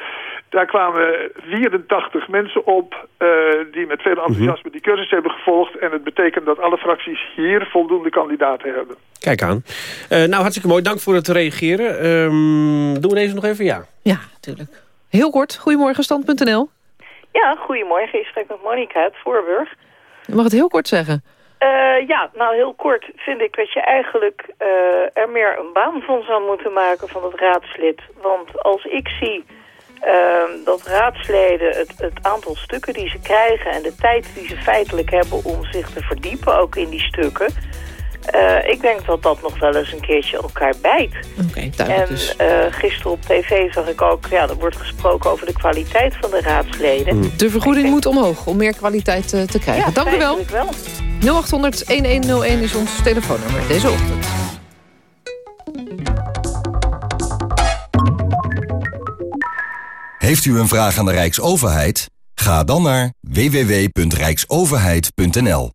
Daar kwamen 84 mensen op eh, die met veel enthousiasme die cursus hebben gevolgd. En het betekent dat alle fracties hier voldoende kandidaten hebben. Kijk aan. Eh, nou, hartstikke mooi. Dank voor het reageren. Ehm, doen we deze nog even? Ja. Ja, natuurlijk. Heel kort, goedemorgen, stand.nl. Ja, goedemorgen. Je spreekt met Monika uit Voorburg. Je mag het heel kort zeggen. Eh, ja, nou heel kort vind ik dat je eigenlijk eh, er meer een baan van zou moeten maken van het raadslid. Want als ik zie ehm, dat raadsleden het, het aantal stukken die ze krijgen en de tijd die ze feitelijk hebben om zich te verdiepen ook in die stukken. Eh, ik denk dat dat nog wel eens een keertje elkaar bijt. Oké, En dus. eh, gisteren op tv zag ik ook, ja, er wordt gesproken over de kwaliteit van de raadsleden. Mm. De vergoeding moet omhoog om meer kwaliteit eh, te krijgen. Ja, Dank u wel. wel. 0800-1101 is ons telefoonnummer deze ochtend. Heeft u een vraag aan de Rijksoverheid? Ga dan naar www.rijksoverheid.nl.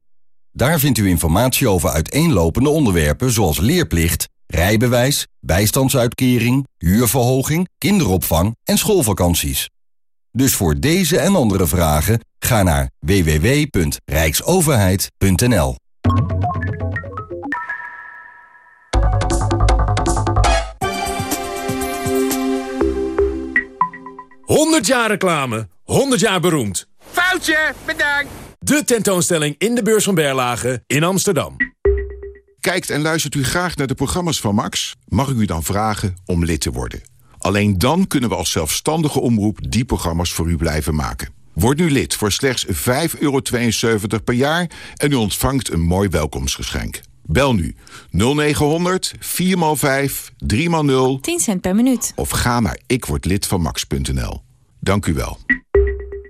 Daar vindt u informatie over uiteenlopende onderwerpen zoals leerplicht, rijbewijs, bijstandsuitkering, huurverhoging, kinderopvang en schoolvakanties. Dus voor deze en andere vragen ga naar www.rijksoverheid.nl. 100 jaar reclame, 100 jaar beroemd. Foutje, bedankt. De tentoonstelling in de beurs van Berlage in Amsterdam. Kijkt en luistert u graag naar de programma's van Max? Mag ik u dan vragen om lid te worden? Alleen dan kunnen we als zelfstandige omroep die programma's voor u blijven maken. Word nu lid voor slechts 5,72 per jaar en u ontvangt een mooi welkomstgeschenk. Bel nu 0900 4x5 3x0 10 cent per minuut. of ga naar ikwordlidvanmax.nl. Dank u wel.